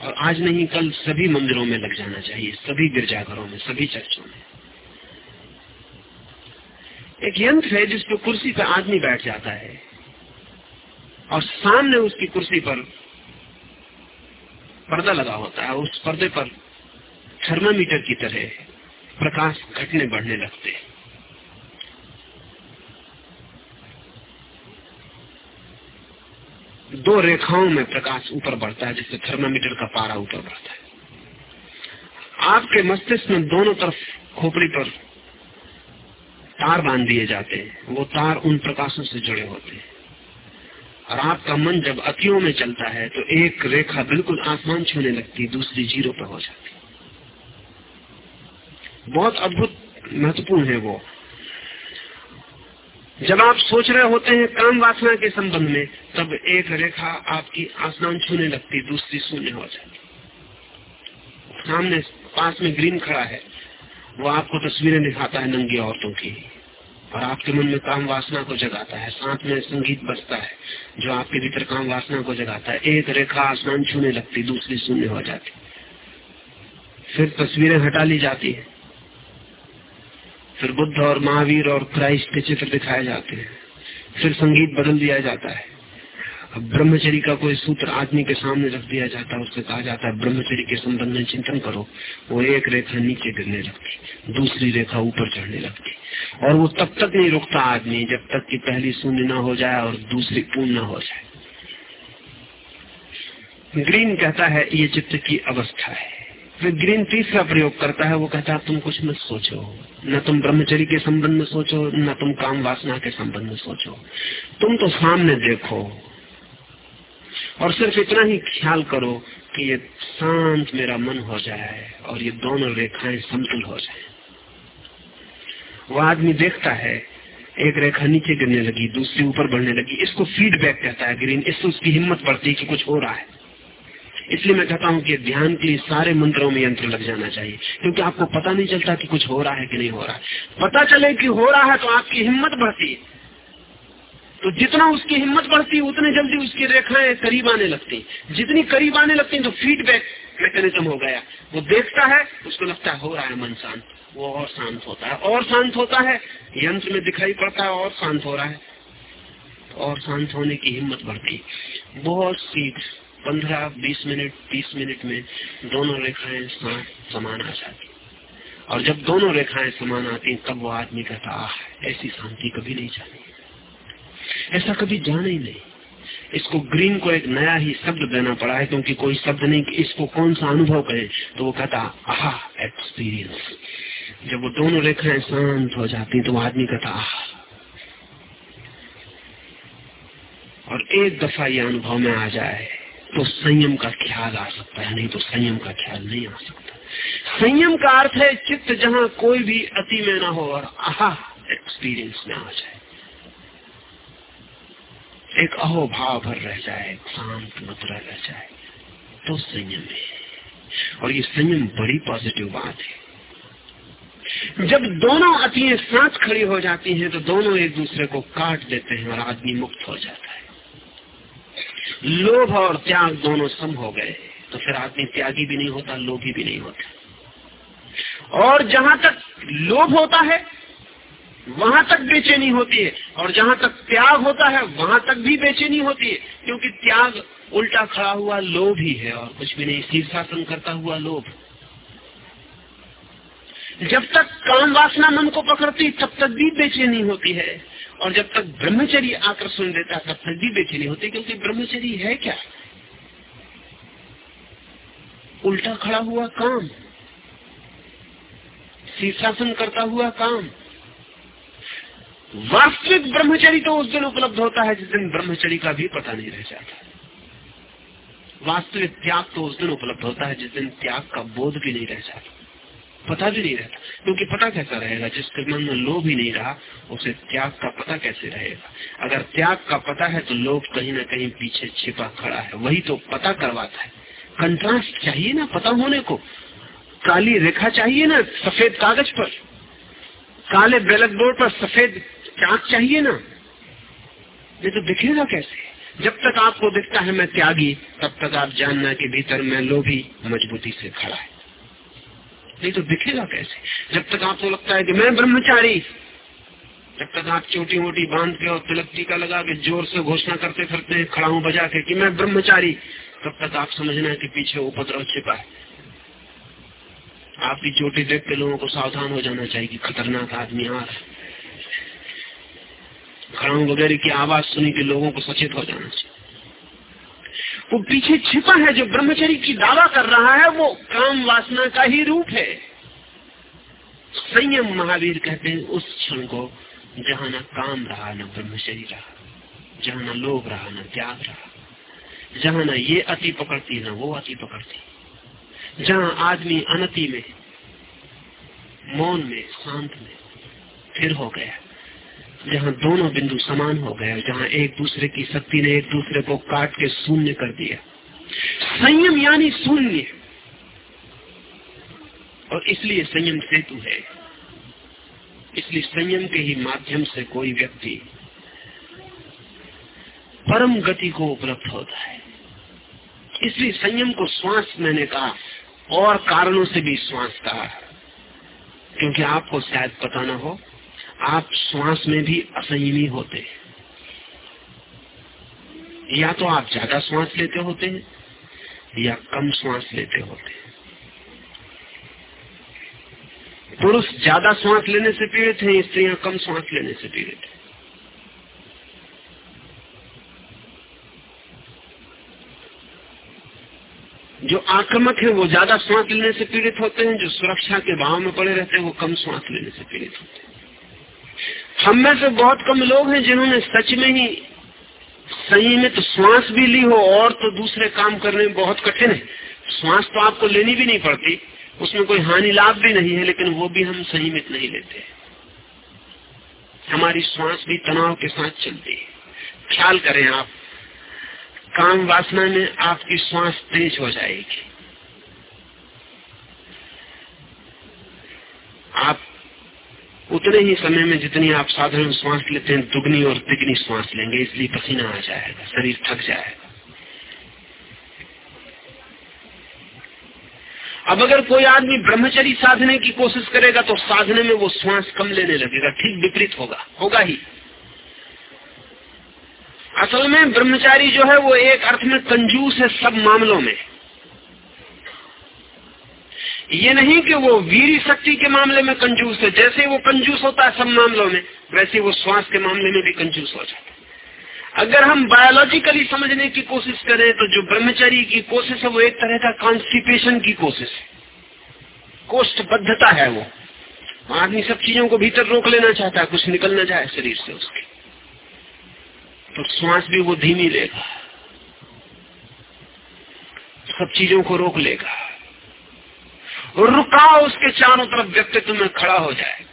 Speaker 2: और आज नहीं, कल सभी मंदिरों में लग जाना चाहिए। सभी गिरजाघरों में, सभी चर्चों में। एक यंत्र है जिसपे कुर्सी पर आदमी बैठ जाता है। और सामने उसकी कुर्सी पर पर्दा लगा होता है। उस पर्दे पर थर्मामीटर की तरह प्रकाश घटने बढ़ने लगते हैं। दो रेखाओं में प्रकाश ऊपर बढ़ता है, जिससे थर्मामीटर का पारा ऊपर बढ़ता है। आपके मस्तिष्क में दोनों तरफ़ खोपड़ी पर तार बाँध दिए जाते हैं। वो तार उन प्रकाशों से जुड़े होते हैं। और आपका मन जब अतियों में चलता है तो एक रेखा बिल्कुल आसमान छूने लगती दूसरी ज़ीरो पर हो जाती बहुत अद्भुत, महत्वपूर्ण है वो। जब आप सोच रहे होते हैं काम वासना के संबंध में, तब एक रेखा आपकी आसमान छूने लगती, दूसरी शून्य हो जाती। सामने पास में ग्रीन खड़ा है। वो आपको तस्वीरें दिखाता है नंगी औरतों की। और आपके मन में काम वासना को जगाता है। साथ में संगीत बजता है, जो आपके भीतर काम वासना को जगाता है। एक रेखा आसमान छूने लगती, दूसरी शून्य हो जाती। फिर तस्वीरें हटा ली जाती है। फिर बुद्ध और महावीर और क्राइस्ट के चित्र दिखाए जाते हैं। फिर संगीत बदल दिया जाता है। अब ब्रह्मचरी का कोई सूत्र आदमी के सामने रख दिया जाता है उससे कहा जाता है ब्रह्मचरी के संबंध में चिंतन करो। वो एक रेखा नीचे गिरने लगती, दूसरी रेखा ऊपर चढ़ने लगती। और वो तब तक नहीं रुकता आदमी, जब तक कि पहली शून्य न हो जाए और दूसरी पूर्ण न हो जाए। ग्रीन कहता है, ये चित्त की अवस्था है। फिर ग्रीन तीसरा प्रयोग करता है, वो कहता है, तुम कुछ मत सोचो। न तुम ब्रह्मचरी के संबंध में सोचो, न तुम काम वासना के संबंध में सोचो। तुम तो सामने देखो। और सिर्फ़ इतना ही ख्याल करो कि ये शांत मेरा मन हो जाए और ये दोनों रेखाएँ समतुल हो जाए। वो आदमी देखता है, एक रेखा नीचे गिरने लगी, दूसरी ऊपर बढ़ने लगी। इसको फीडबैक कहता है, ग्रीन, इससे उसकी हिम्मत बढ़ती है कि कुछ हो रहा है। इसलिए मैं कहता हूँ कि ध्यान के लिए सारे मंत्रों में यंत्र लग जाना चाहिए, क्योंकि आपको पता नहीं चलता कि कुछ हो रहा है कि नहीं हो रहा है। पता चले कि हो रहा है तो आपकी हिम्मत बढ़ती है। तो जितना उसकी हिम्मत बढ़ती है, उतने जल्दी उसकी रेखाएँ करीब आने लगती जितनी करीब आने लगती तो फीडबैक मैकेनिज्म हो गया। वो देखता है, उसको लगता है, हो रहा है मन शांत। वो और शांत होता है। और शांत होता है, यंत्र में दिखाई पड़ता है, और शांत हो रहा है। और शांत होने की हिम्मत बढ़ती बहुत सी पंद्रह बीस मिनट, तीस मिनट में दोनों रेखाएँ समान आ जाती। और जब दोनों रेखाएँ समान आती, तब वो आदमी कहता, आह, ऐसी शांति कभी नहीं जानी। ऐसा कभी जाना ही नहीं। इसको ग्रीन को एक नया ही शब्द देना पड़ा है, क्योंकि कोई शब्द नहीं इसको कौन सा अनुभव कहे। तो वो कहता, आह एक्सपीरियंस जब वो दोनों रेखाएँ शांत हो जाती तो आदमी कहता, आह. और एक दफ़ा ये अनुभव में आ जाए तो संयम का ख्याल आ सकता है, नहीं तो संयम का ख्याल नहीं आ सकता। संयम का अर्थ है चित्त जहाँ कोई भी अति में ना हो और आहा एक्सपीरियंस में आ जाए। एक अहो भाव भर रह जाए, एक शांत मथुरा रह जाए तो संयम है। और ये संयम बड़ी पॉजिटिव बात है। जब दोनों अतिये साथ खड़ी हो जाती हैं तो दोनों एक दूसरे को काट देते हैं और आदमी मुक्त हो जाता है। लोभ और त्याग दोनों सम हो गए। तो फिर आदमी त्यागी भी नहीं होता, लोभी भी नहीं होता। और जहाँ तक लोभ होता है, वहाँ तक बेचैनी होती है। और जहाँ तक त्याग होता है, वहाँ तक भी बेचैनी होती है। क्योंकि त्याग उल्टा खड़ा हुआ लोभ ही है और कुछ भी नहीं। शीर्षासन करता हुआ लोभ। जब तक काम वासना मन को पकड़ती, तब तक भी बेचैनी होती है। और जब तक ब्रह्मचर्य आकर्षण देता तब तक भी बेचैनी होती, क्योंकि ब्रह्मचर्य है क्या? उल्टा खड़ा हुआ काम शीर्षासन करता हुआ काम। वास्तविक ब्रह्मचरी तो उस दिन उपलब्ध होता है, जिस दिन ब्रह्मचरी का भी पता नहीं रह जाता। वास्तविक त्याग तो उस दिन उपलब्ध होता है, जिस दिन त्याग का बोध भी नहीं रह जाता। पता भी नहीं रहता, क्योंकि पता कैसा रहेगा जिसके मन में लोभ ही नहीं रहा, उसे त्याग का पता कैसे रहेगा? अगर त्याग का पता है तो लोभ कहीं ना कहीं पीछे छिपा खड़ा है। वही तो पता करवाता है। कंट्रास्ट चाहिए ना पता होने को। काली रेखा चाहिए ना सफ़ेद कागज़ पर? काले ब्लैक बोर्ड पर सफ़ेद चाक चाहिए ना? ये तो दिखेगा कैसे? जब तक आपको दिखता है मैं त्यागी, तब तक आप जानना कि भीतर मैं लोभी मजबूती से खड़ा है। नहीं तो दिखेगा कैसे? जब तक आपको लगता है कि मैं ब्रह्मचारी, जब तक आप छोटी मोटी बाँध के और तिलक टीका लगा के ज़ोर से घोषणा करते फिरते हैं, खड़ा हूँ बजा के कि मैं ब्रह्मचारी, तब तक आप समझना है कि पीछे उपद्रव छिपा है। आपकी चोटी देख के लोगों को सावधान हो जाना चाहिए कि खतरनाक आदमी आ रहा खड़ाऊ वगैरह की आवाज़ सुनी के लोगों को सचेत हो जाना चाहिए। वो पीछे छिपा है, जो ब्रह्मचरी की दावा कर रहा है, वो काम वासना का ही रूप है। संयम महावीर कहते हैं, उस क्षण को जहाँ न काम रहा, न ब्रह्मचरी रहा, जहाँ न लोभ रहा, न त्याग रहा, जहाँ न ये अति पकड़ती, न वो अति पकड़ती। जहाँ आदमी अनति में, मौन में, शांत में फिर हो गया। जहाँ दोनों बिंदु समान हो गए, जहाँ एक दूसरे की शक्ति ने एक दूसरे को काट के शून्य कर दिया। संयम यानी शून्य। और इसलिए संयम सेतु है। इसलिए संयम के ही माध्यम से कोई व्यक्ति परम गति को उपलब्ध होता है। इसलिए संयम को श्वास मैंने कहा, और कारणों से भी श्वास कहा, क्योंकि आपको शायद पता ना हो आप श्वास में भी असंयमी होते हैं। या तो आप ज़्यादा श्वास लेते होते हैं, या कम श्वास लेते होते हैं। पुरुष ज़्यादा श्वास लेने से पीड़ित है, स्त्रियाँ कम श्वास लेने से पीड़ित है। जो आक्रमक है, वो ज़्यादा श्वास लेने से पीड़ित होते हैं, जो सुरक्षा के भाव में पड़े रहते हैं, वो कम श्वास लेने से पीड़ित होते हैं। हम में से बहुत कम लोग हैं जिन्होंने सच में ही सही में तो श्वास भी ली हो और तो दूसरे काम करने में बहुत कठिन है। श्वास तो आपको लेनी भी नहीं पड़ती, उसमें कोई हानि लाभ भी नहीं है, लेकिन वो भी हम संयमित नहीं लेते। हमारी श्वास भी तनाव के साथ चलती है। ख्याल करें आप, काम वासना में आपकी श्वास तेज हो जाएगी। आप उतने ही समय में जितनी आप साधारण श्वास लेते हैं, दुगनी और तिगनी श्वास लेंगे, इसलिए पसीना आ जाएगा, शरीर थक जाएगा। अब अगर कोई आदमी ब्रह्मचरी साधने की कोशिश करेगा तो साधने में वो श्वास कम लेने लगेगा, ठीक विपरीत होगा होगा ही। असल में ब्रह्मचारी जो है, वो एक अर्थ में कंजूस है सब मामलों में। ये नहीं कि वो वीर शक्ति के मामले में कंजूस है, जैसे वो कंजूस होता है सब मामलों में, वैसे वो श्वास के मामले में भी कंजूस हो जाता है। अगर हम बायोलॉजिकली समझने की कोशिश करें तो जो ब्रह्मचरी की कोशिश है, वो एक तरह का कॉन्स्टिपेशन की कोशिश है। कोष्ठबद्धता है वो। आदमी सब चीज़ों को भीतर रोक लेना चाहता है, कुछ निकल ना जाए शरीर से उसके। तो श्वास भी वो धीमी लेगा। सब चीज़ों को रोक लेगा। रुका उसके चारों तरफ़ व्यक्तित्व में खड़ा हो जाए।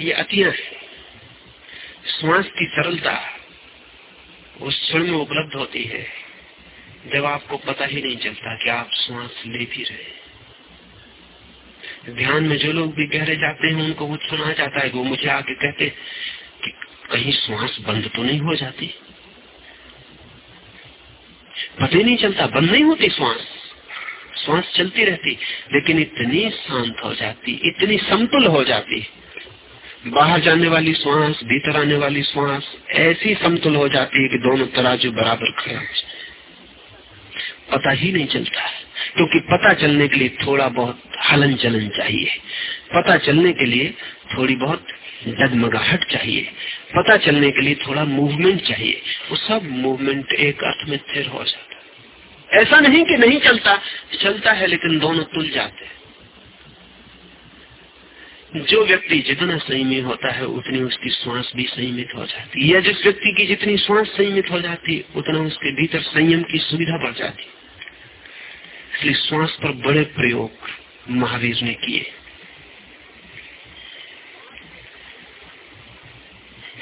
Speaker 2: ये अतिया है। श्वास की सरलता उस क्षण में उपलब्ध होती है, जब आपको पता ही नहीं चलता कि आप श्वास ले भी रहे ध्यान में जो लोग भी गहरे जाते हैं, उनको कुछ सुना जाता है, वो मुझे आके कहते कि कहीं श्वास बंद तो नहीं हो जाती। पता नहीं चलता, बंद नहीं होती श्वास। श्वास चलती रहती, लेकिन इतनी शांत हो जाती, इतनी समतुल हो जाती। बाहर जाने वाली श्वास, भीतर आने वाली श्वास, ऐसी समतुल हो जाती है कि दोनों तराजू बराबर खड़े हो पता ही नहीं चलता, क्योंकि पता चलने के लिए थोड़ा बहुत हलन चलन चाहिए। पता चलने के लिए थोड़ी बहुत डगमगाहट चाहिए। पता चलने के लिए थोड़ा मूवमेंट चाहिए। वो सब मूवमेंट एक अर्थ में स्थिर हो जाता ऐसा नहीं कि नहीं चलता चलता है लेकिन दोनों तुल जाते हैं। जो व्यक्ति जितना संयमित होता है, उतनी उसकी श्वास भी संयमित हो जाती है। या जिस व्यक्ति की जितनी श्वास संयमित हो जाती है उतना उसके भीतर संयम की सुविधा बढ़ जाती इसलिए श्वास पर बड़े प्रयोग महावीर ने किए।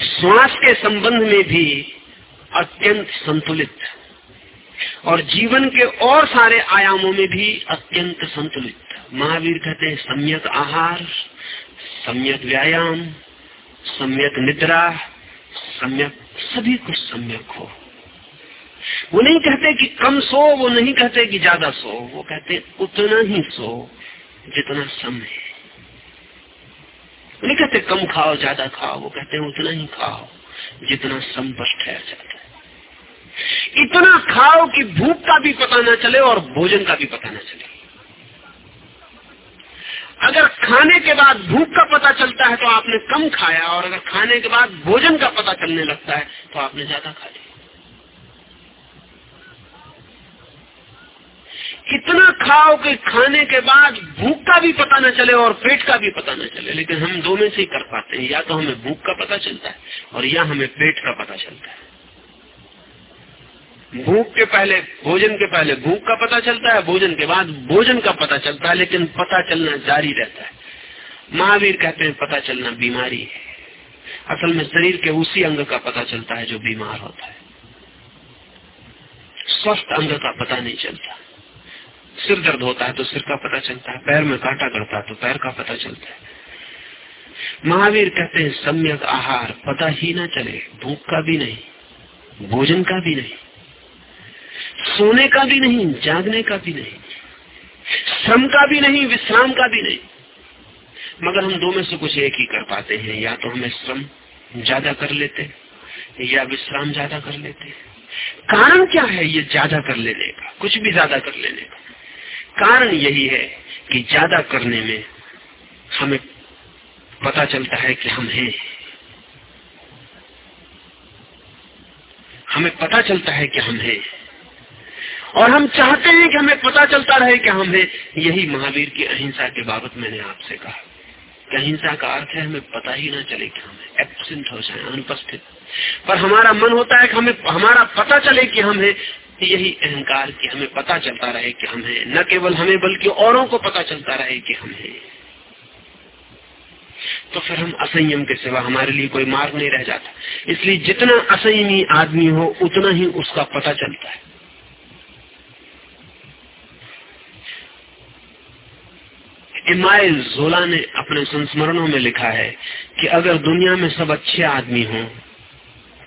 Speaker 2: श्वास के संबंध में भी अत्यंत संतुलित और जीवन के और सारे आयामों में भी अत्यंत संतुलित। महावीर कहते हैं, सम्यक आहार, सम्यक व्यायाम, सम्यक निद्रा, सम्यक सभी कुछ सम्यक हो। वो नहीं कहते कि कम सो, वो नहीं कहते कि ज़्यादा सो, वो कहते उतना ही सो, जितना सम है। नहीं कहते, कम खाओ, ज़्यादा खाओ। वो कहते हैं, उतना ही खाओ, जितना पर ठहर जाता है इतना खाओ कि भूख का भी पता न चले और भोजन का भी पता न चले। अगर खाने के बाद भूख का पता चलता है तो आपने कम खाया, और अगर खाने के बाद भोजन का पता चलने लगता है तो आपने ज़्यादा खा लिया। इतना खाओ कि खाने के बाद भूख का भी पता न चले और पेट का भी पता न चले। लेकिन हम दो में से ही कर पाते हैं। या तो हमें भूख का पता चलता है और या हमें पेट का पता चलता है। भूख के पहले, भोजन के पहले भूख का पता चलता है, भोजन के बाद भोजन का पता चलता है, लेकिन पता चलना जारी रहता है। महावीर कहते हैं, पता चलना बीमारी है। असल में शरीर के उसी अंग का पता चलता है जो बीमार होता है। स्वस्थ अंग का पता नहीं चलता। सिर दर्द होता है तो सिर का पता चलता है, पैर में कांटा गड़ता है तो पैर का पता चलता है। महावीर कहते हैं, सम्यक आहार, पता ही ना चले, भूख का भी नहीं, भोजन का भी नहीं, सोने का भी नहीं, जागने का भी नहीं, श्रम का भी नहीं, विश्राम का भी नहीं। मगर हम दो में से कुछ एक ही कर पाते हैं, या तो हमें श्रम ज़्यादा कर लेते या विश्राम ज़्यादा कर लेते कारण क्या है ये ज़्यादा कर लेने का, कुछ भी ज़्यादा कर लेने का? कारण यही है कि ज़्यादा करने में हमें पता चलता है कि हम हैं। हमें पता चलता है कि हम हैं। और हम चाहते हैं कि हमें पता चलता रहे कि हम हैं। यही महावीर की अहिंसा के बाबत मैंने आपसे कहा। अहिंसा का अर्थ है हमें पता ही ना चले कि हम एबसेंट हो जाए, अनुपस्थित। पर हमारा मन होता है कि हमें, हमारा पता चले कि हम हैं। यही अहंकार की हमें पता चलता रहे कि हम हैं। न केवल हमें, बल्कि औरों को पता चलता रहे कि हम हैं। तो फिर हम असंयम के सिवा हमारे लिए कोई मार्ग नहीं रह जाता। इसलिए जितना असंयमी आदमी हो, उतना ही उसका पता चलता है। इमाइल जोला ने अपने संस्मरणों में लिखा है कि अगर दुनिया में सब अच्छे आदमी हों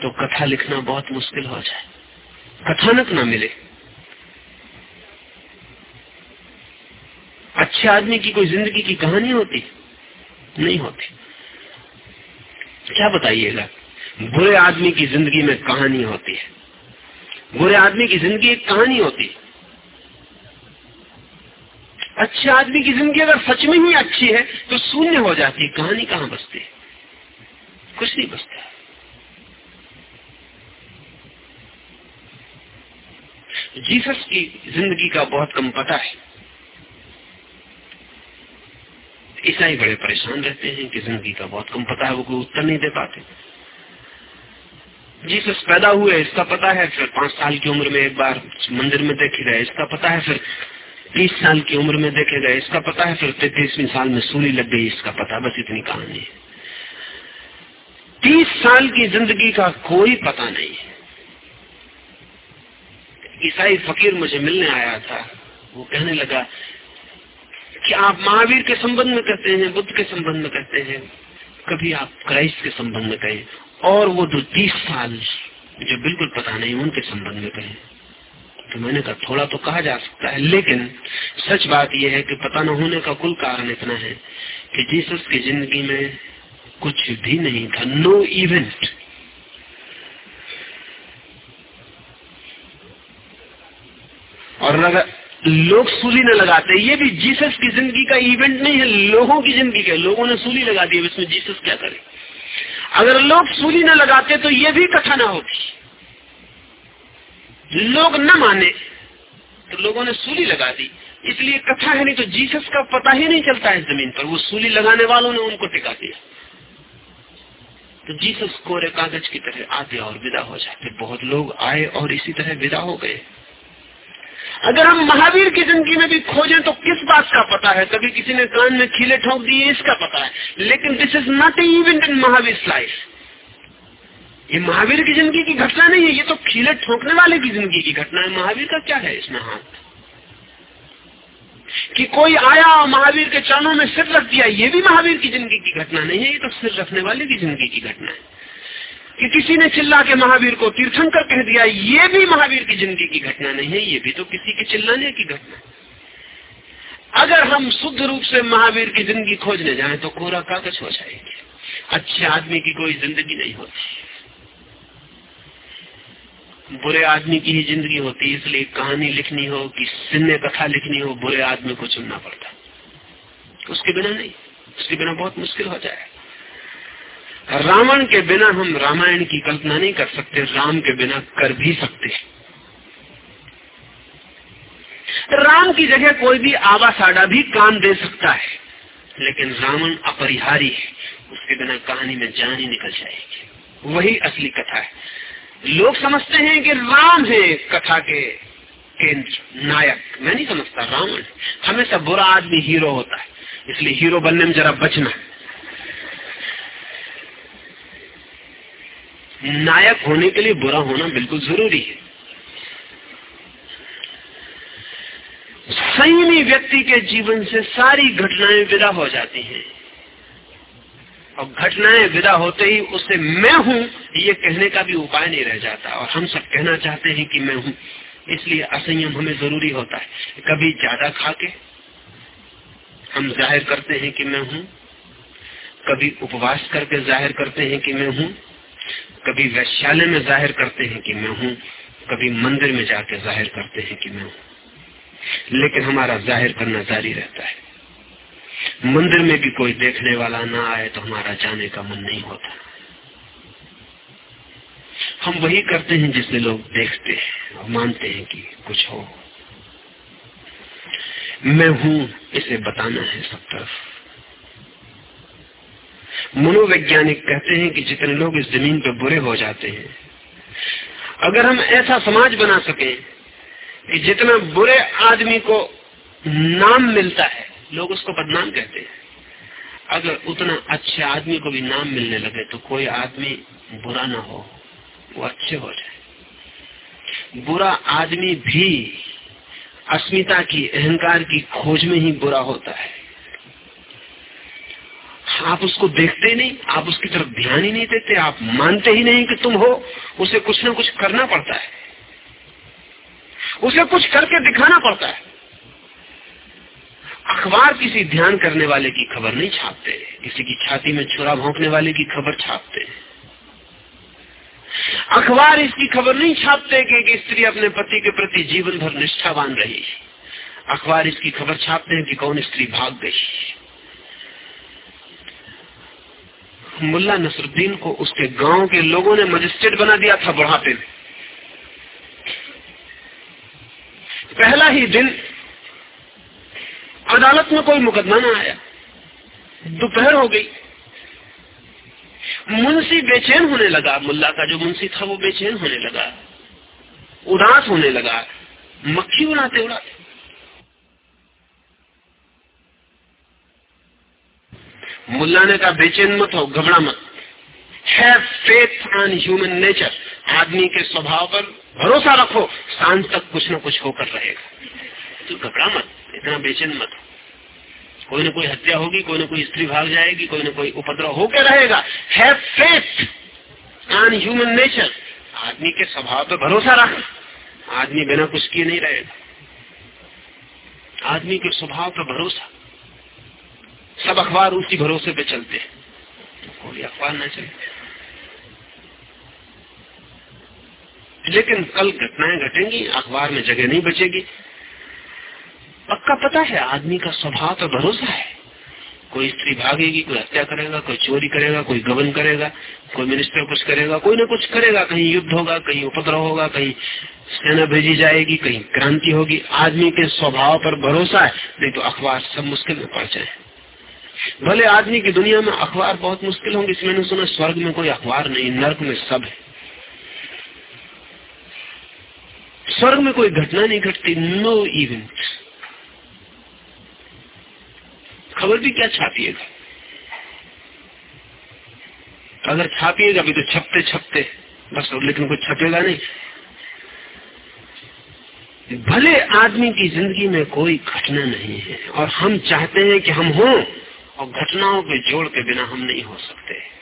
Speaker 2: तो कथा लिखना बहुत मुश्किल हो जाए। कथानक ना मिले। अच्छे आदमी की कोई ज़िंदगी की कहानी होती? नहीं होती। क्या बताइएगा? बुरे आदमी की ज़िंदगी में कहानी होती है। बुरे आदमी की ज़िंदगी एक कहानी होती। है अच्छे आदमी की ज़िंदगी अगर सच में ही अच्छी है तो शून्य हो जाती। है कहानी कहाँ बसती? है कुछ नहीं बसता। जीसस की ज़िंदगी का बहुत कम पता है। ईसाई बड़े परेशान रहते हैं कि ज़िंदगी का बहुत कम पता है, वो कोई उत्तर नहीं दे पाते। जीसस पैदा हुए, इसका पता है, फिर पाँच साल की उम्र में एक बार मंदिर में देखे गए, इसका पता है, फिर तीस साल की उम्र में देखे गए, इसका पता है, फिर तैतीसवीं साल में सूली लग गई, इसका पता बस इतनी कहानी है। तीस साल की ज़िंदगी का कोई पता नहीं है। ईसाई फकीर मुझे मिलने आया था। वो कहने लगा कि आप महावीर के संबंध में कहते हैं, बुद्ध के संबंध में कहते हैं। कभी आप क्राइस्ट के संबंध में कहें। और वो जो तीस साल जो बिल्कुल पता नहीं, उनके संबंध में कहें। तो मैंने कहा, थोड़ा तो कहा जा सकता है, लेकिन सच बात यह है कि पता न होने का कुल कारण इतना है कि जीसस की ज़िंदगी में कुछ भी नहीं था। नो इवेंट और अगर लोग सूली न लगाते, ये भी जीसस की ज़िंदगी का इवेंट नहीं है, लोगों की ज़िंदगी का, लोगों ने सूली लगा दी इसमें जीसस क्या करे? अगर लोग सूली न लगाते तो ये भी कथा ना होती। लोग न माने तो लोगों ने सूली लगा दी। इसलिए कथा है नहीं तो जीसस का पता ही नहीं चलता है ज़मीन पर। वो सूली लगाने वालों ने उनको टिका दिया। तो जीसस कोरे कागज़ की तरह आते और विदा हो जाते। बहुत लोग आए और इसी तरह विदा हो गए। अगर हम महावीर की ज़िंदगी में भी खोजें तो किस बात का पता है? कभी किसी ने कान में खीले ठोक दिए, इसका पता है। लेकिन this is not event in Mahavir life ये महावीर की ज़िंदगी की घटना नहीं है, ये तो खीले ठोकने वाले की ज़िंदगी की घटना है। महावीर का क्या है इसमें हाथ कि कोई आया और महावीर के चरणों में सिर रख दिया, ये भी महावीर की ज़िंदगी की घटना नहीं है, ये तो सिर रखने वाले की ज़िंदगी की घटना है। कि किसी ने चिल्ला के महावीर को तीर्थंकर कह दिया, ये भी महावीर की ज़िंदगी की घटना नहीं है, ये भी तो किसी के चिल्लाने की घटना अगर हम शुद्ध रूप से महावीर की ज़िंदगी खोजने जाए तो कोरा कागज़ हो जाएगी। अच्छे आदमी की कोई ज़िंदगी नहीं होती। बुरे आदमी की ही ज़िंदगी होती, इसलिए कहानी लिखनी हो कि सिन्ने कथा लिखनी हो, बुरे आदमी को चुनना पड़ता। उसके बिना नहीं, उसके बिना बहुत मुश्किल हो जाए रावण के बिना हम रामायण की कल्पना नहीं कर सकते, राम के बिना कर भी सकते। राम की जगह कोई भी आवा साडा भी काम दे सकता है, लेकिन रावण अपरिहारी है। उसके बिना कहानी में जान ही निकल जाएगी। वही असली कथा है। लोग समझते हैं कि राम है कथा के केंद्र, नायक। मैं नहीं समझता, रावण। हमेशा बुरा आदमी हीरो होता है, इसलिए हीरो बनने में जरा बचना नायक होने के लिए बुरा होना बिल्कुल ज़रूरी है। संयमी व्यक्ति के जीवन से सारी घटनाएँ विदा हो जाती हैं। और घटनाएँ विदा होते ही उसे मैं हूँ, ये कहने का भी उपाय नहीं रह जाता। और हम सब कहना चाहते हैं कि मैं हूँ। इसलिए असंयम हमें ज़रूरी होता है। कभी ज़्यादा खा के हम ज़ाहिर करते हैं कि मैं हूँ। कभी उपवास करके ज़ाहिर करते हैं कि मैं हूँ। कभी वैश्यालय में ज़ाहिर करते हैं कि मैं हूँ, कभी मंदिर में जाके ज़ाहिर करते हैं कि मैं हूँ। लेकिन हमारा ज़ाहिर करना जारी रहता है। मंदिर में भी कोई देखने वाला ना आए तो हमारा जाने का मन नहीं होता। हम वही करते हैं जिससे लोग देखते हैं और मानते हैं कि कुछ हो। मैं हूँ, इसे बताना है सब तरफ़। मनोवैज्ञानिक कहते हैं कि जितने लोग इस ज़मीन पर बुरे हो जाते हैं, अगर हम ऐसा समाज बना सके कि जितना बुरे आदमी को नाम मिलता है, लोग उसको बदनाम कहते हैं। अगर उतना अच्छे आदमी को भी नाम मिलने लगे तो कोई आदमी बुरा ना हो, वो अच्छे हो जाए। बुरा आदमी भी अस्मिता की अहंकार की खोज में ही बुरा होता है। आप उसको देखते नहीं, आप उसकी तरफ़ ध्यान ही नहीं देते, आप मानते ही नहीं कि तुम हो, उसे कुछ ना कुछ करना पड़ता है। उसे कुछ करके दिखाना पड़ता है। अखबार किसी ध्यान करने वाले की खबर नहीं छापते, किसी की छाती में छुरा भोंकने वाले की खबर छापते। अखबार इसकी खबर नहीं छापते कि एक स्त्री अपने पति के प्रति जीवन भर निष्ठावान रही। अखबार इसकी खबर छापते हैं कि कौन स्त्री भाग गई। मुल्ला नसरुद्दीन को उसके गाँव के लोगों ने मजिस्ट्रेट बना दिया था बुढ़ापे में। पहला ही दिन अदालत में कोई मुकदमा ना आया। दोपहर हो गई। मुंशी बेचैन होने लगा। मुल्ला का जो मुंशी था वो बेचैन होने लगा। उदास होने लगा। मक्खी उड़ाते उड़ाते मुल्ला ने कहा बेचैन मत हो, घबरा मत। Have faith on human nature आदमी के स्वभाव पर भरोसा रखो साँझ तक कुछ न कुछ होकर रहेगा। तो घबरा मत, इतना बेचैन मत कोई ना कोई हत्या होगी, कोई ना कोई स्त्री भाग जाएगी, कोई ना कोई उपद्रव होकर रहेगा। Have faith on human nature आदमी के स्वभाव पर भरोसा रख। आदमी बिना कुछ किए नहीं रहेगा। आदमी के स्वभाव पर भरोसा। सब अखबार उसी भरोसे पे चलते हैं। कोई अखबार न चलते लेकिन कल घटनाएँ घटेंगी, अखबार में जगह नहीं बचेगी। पक्का पता है, आदमी का स्वभाव तो भरोसा है। कोई स्त्री भागेगी, कोई हत्या करेगा, कोई चोरी करेगा, कोई गबन करेगा, कोई मिनिस्टर कुछ करेगा, कोई ना कुछ करेगा। कहीं युद्ध होगा, कहीं उपद्रव होगा, कहीं सेना भेजी जाएगी, कहीं क्रांति होगी। आदमी के स्वभाव पर भरोसा है, नहीं तो अखबार सब मुश्किल में पड़ जाए। भले आदमी की दुनिया में अखबार बहुत मुश्किल होंगे इसमें मैंने सुना स्वर्ग में कोई अखबार नहीं, नर्क में सब है। स्वर्ग में कोई घटना नहीं घटती नो इवेंट खबर भी क्या छापिएगा? अगर छापिएगा भी तो छपते छपते, बस लेकिन कुछ छपेगा नहीं। भले आदमी की ज़िंदगी में कोई घटना नहीं है, और हम चाहते हैं कि हम हों और घटनाओं के जोड़ के बिना हम नहीं हो सकते।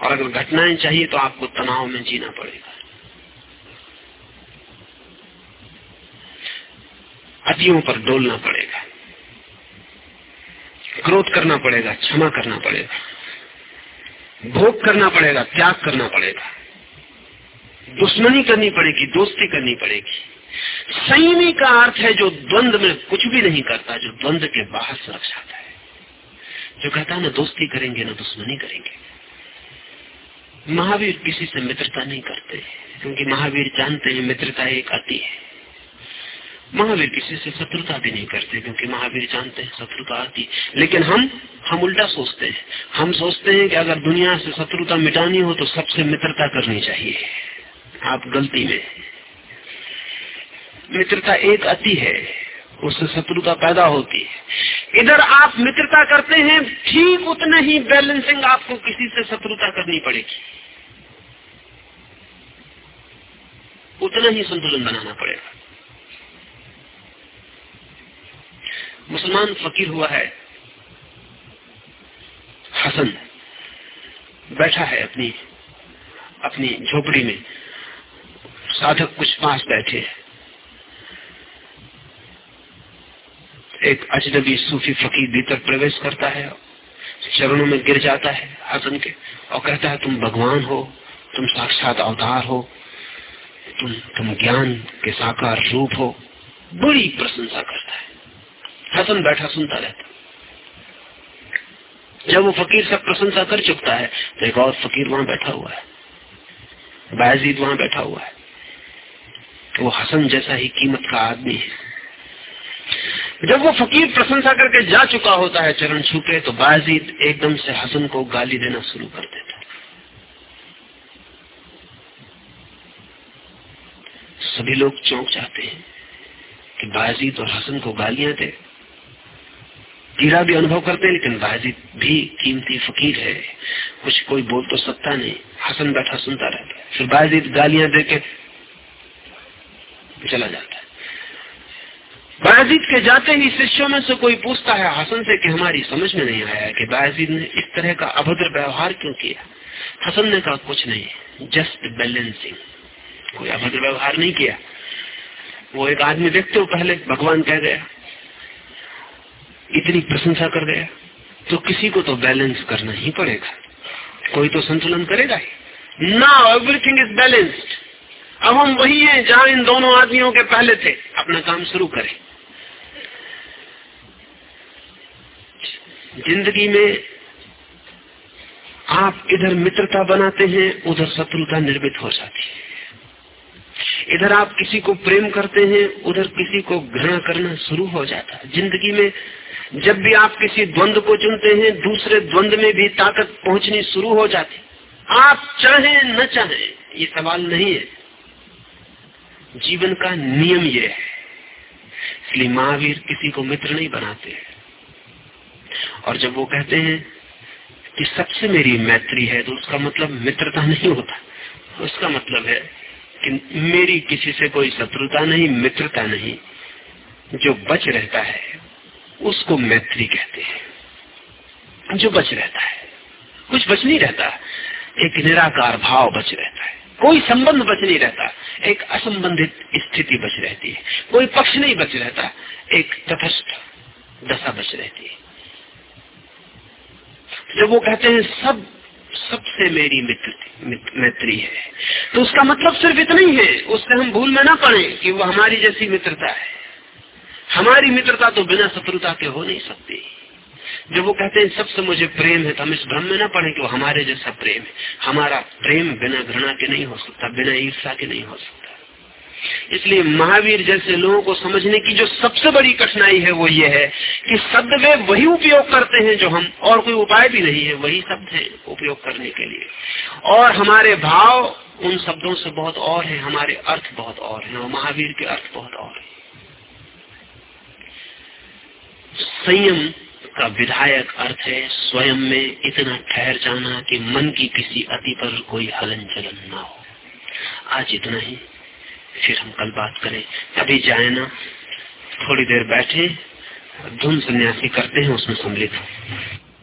Speaker 2: और अगर घटनाएँ चाहिए तो आपको तनाव में जीना पड़ेगा। अतियों पर डोलना पड़ेगा। क्रोध करना पड़ेगा, क्षमा करना पड़ेगा। भोग करना पड़ेगा, त्याग करना पड़ेगा। दुश्मनी करनी पड़ेगी, दोस्ती करनी पड़ेगी। संयमी का अर्थ है जो द्वंद में कुछ भी नहीं करता, जो द्वंद के बाहर से रख है। जो कहता है, ना दोस्ती करेंगे, ना दुश्मनी करेंगे. महावीर किसी से मित्रता नहीं करते, क्योंकि महावीर जानते हैं, मित्रता एक अति है। महावीर किसी से शत्रुता भी नहीं करते, क्योंकि महावीर जानते हैं, शत्रुता आती लेकिन हम हम उल्टा सोचते हैं। हम सोचते हैं कि अगर दुनिया से शत्रुता मिटानी हो तो सबसे मित्रता करनी चाहिए। आप गलती में मित्रता एक अति है, उससे शत्रुता पैदा होती है। इधर आप मित्रता करते हैं, ठीक उतना ही बैलेंसिंग आपको किसी से शत्रुता करनी पड़ेगी। उतना ही संतुलन बनाना पड़ेगा। मुसलमान फकीर हुआ है, हसन बैठा है अपनी अपनी झोपड़ी में, साधक कुछ पास बैठे हैं। एक अजनबी सूफी फकीर भीतर प्रवेश करता है, चरणों में गिर जाता है हसन के और कहता है, तुम भगवान हो, तुम साक्षात अवतार हो, तुम तुम ज्ञान के साकार रूप हो। बड़ी प्रशंसा करता है। हसन बैठा सुनता रहता जब वो फकीर सब प्रशंसा कर चुकता है तो एक और फकीर वहाँ बैठा हुआ है। बाजीद वहाँ बैठा हुआ है। वो हसन जैसा ही कीमत का आदमी है। जब वो फकीर प्रशंसा करके जा चुका होता है, चरण छूके तो बाजीद एकदम से हसन को गाली देना शुरू कर देता सभी लोग चौंक जाते हैं कि बाजीद और हसन को गालियाँ दे। पीड़ा भी अनुभव करते हैं, लेकिन बाजीद भी कीमती फकीर है। कुछ कोई बोल तो सकता नहीं। हसन बैठा सुनता रहता फिर बाजीद गालियाँ दे के चला जाता बाजीद के जाते ही शिष्यों में से कोई पूछता है हसन से कि हमारी समझ में नहीं आया कि बाजीद ने इस तरह का अभद्र व्यवहार क्यों किया? हसन ने कहा, कुछ नहीं जस्ट बैलेंसिंग कोई अभद्र व्यवहार नहीं किया। वो एक आदमी देखते हो, पहले भगवान कह गया, इतनी प्रशंसा कर गया तो किसी को तो बैलेंस करना ही पड़ेगा। कोई तो संतुलन करेगा ही। नाउ एवरीथिंग इज़ बैलेंस्ड अब हम वही हैं जहाँ इन दोनों आदमियों के पहले थे। अपना काम शुरू करें। ज़िंदगी में आप इधर मित्रता बनाते हैं, उधर शत्रुता निर्मित हो जाती है। इधर आप किसी को प्रेम करते हैं, उधर किसी को घृणा करना शुरू हो जाता है। ज़िंदगी में जब भी आप किसी द्वंद को चुनते हैं, दूसरे द्वंद में भी ताकत पहुंचनी शुरू हो जाती आप चाहें, न चाहें, ये सवाल नहीं है। जीवन का नियम यह है। इसलिए महावीर किसी को मित्र नहीं बनाते। और जब वो कहते हैं कि सबसे मेरी मैत्री है तो उसका मतलब मित्रता नहीं होता। उसका मतलब है कि मेरी किसी से कोई शत्रुता नहीं, मित्रता नहीं। जो बच रहता है, उसको मैत्री कहते हैं। जो बच रहता है, कुछ बच नहीं रहता। एक निराकार भाव बच रहता है। कोई संबंध बच नहीं रहता। एक असंबंधित स्थिति बच रहती है। कोई पक्ष नहीं बच रहता। एक तथस्थ दशा बच रहती है। जब वो कहते हैं, सब, सबसे मेरी मित्र मैत्री है। तो उसका मतलब सिर्फ़ इतना ही है। उससे हम भूल में ना पड़े कि वो हमारी जैसी मित्रता है। हमारी मित्रता तो बिना शत्रुता के हो नहीं सकती। जब वो कहते हैं, सबसे मुझे प्रेम है तो हम इस भ्रम में ना पड़े कि वो हमारे जैसा प्रेम है। हमारा प्रेम बिना घृणा के नहीं हो सकता, बिना ईर्षा के नहीं हो सकता। इसलिए महावीर जैसे लोगों को समझने की जो सबसे बड़ी कठिनाई है, वो ये है कि शब्द वे वही उपयोग करते हैं जो हम, और कोई उपाय भी नहीं है, वही शब्द है उपयोग करने के लिए। और हमारे भाव उन शब्दों से बहुत और है, हमारे अर्थ बहुत और है, और महावीर के अर्थ बहुत और है। संयम का विधायक अर्थ है स्वयं में इतना ठहर जाना कि मन की किसी अति पर कोई हलन चलन ना हो। आज इतना ही। फिर हम कल बात करें। अभी जाए ना। थोड़ी देर बैठे। धुन सन्यासी करते हैं, उसमें सम्मिलित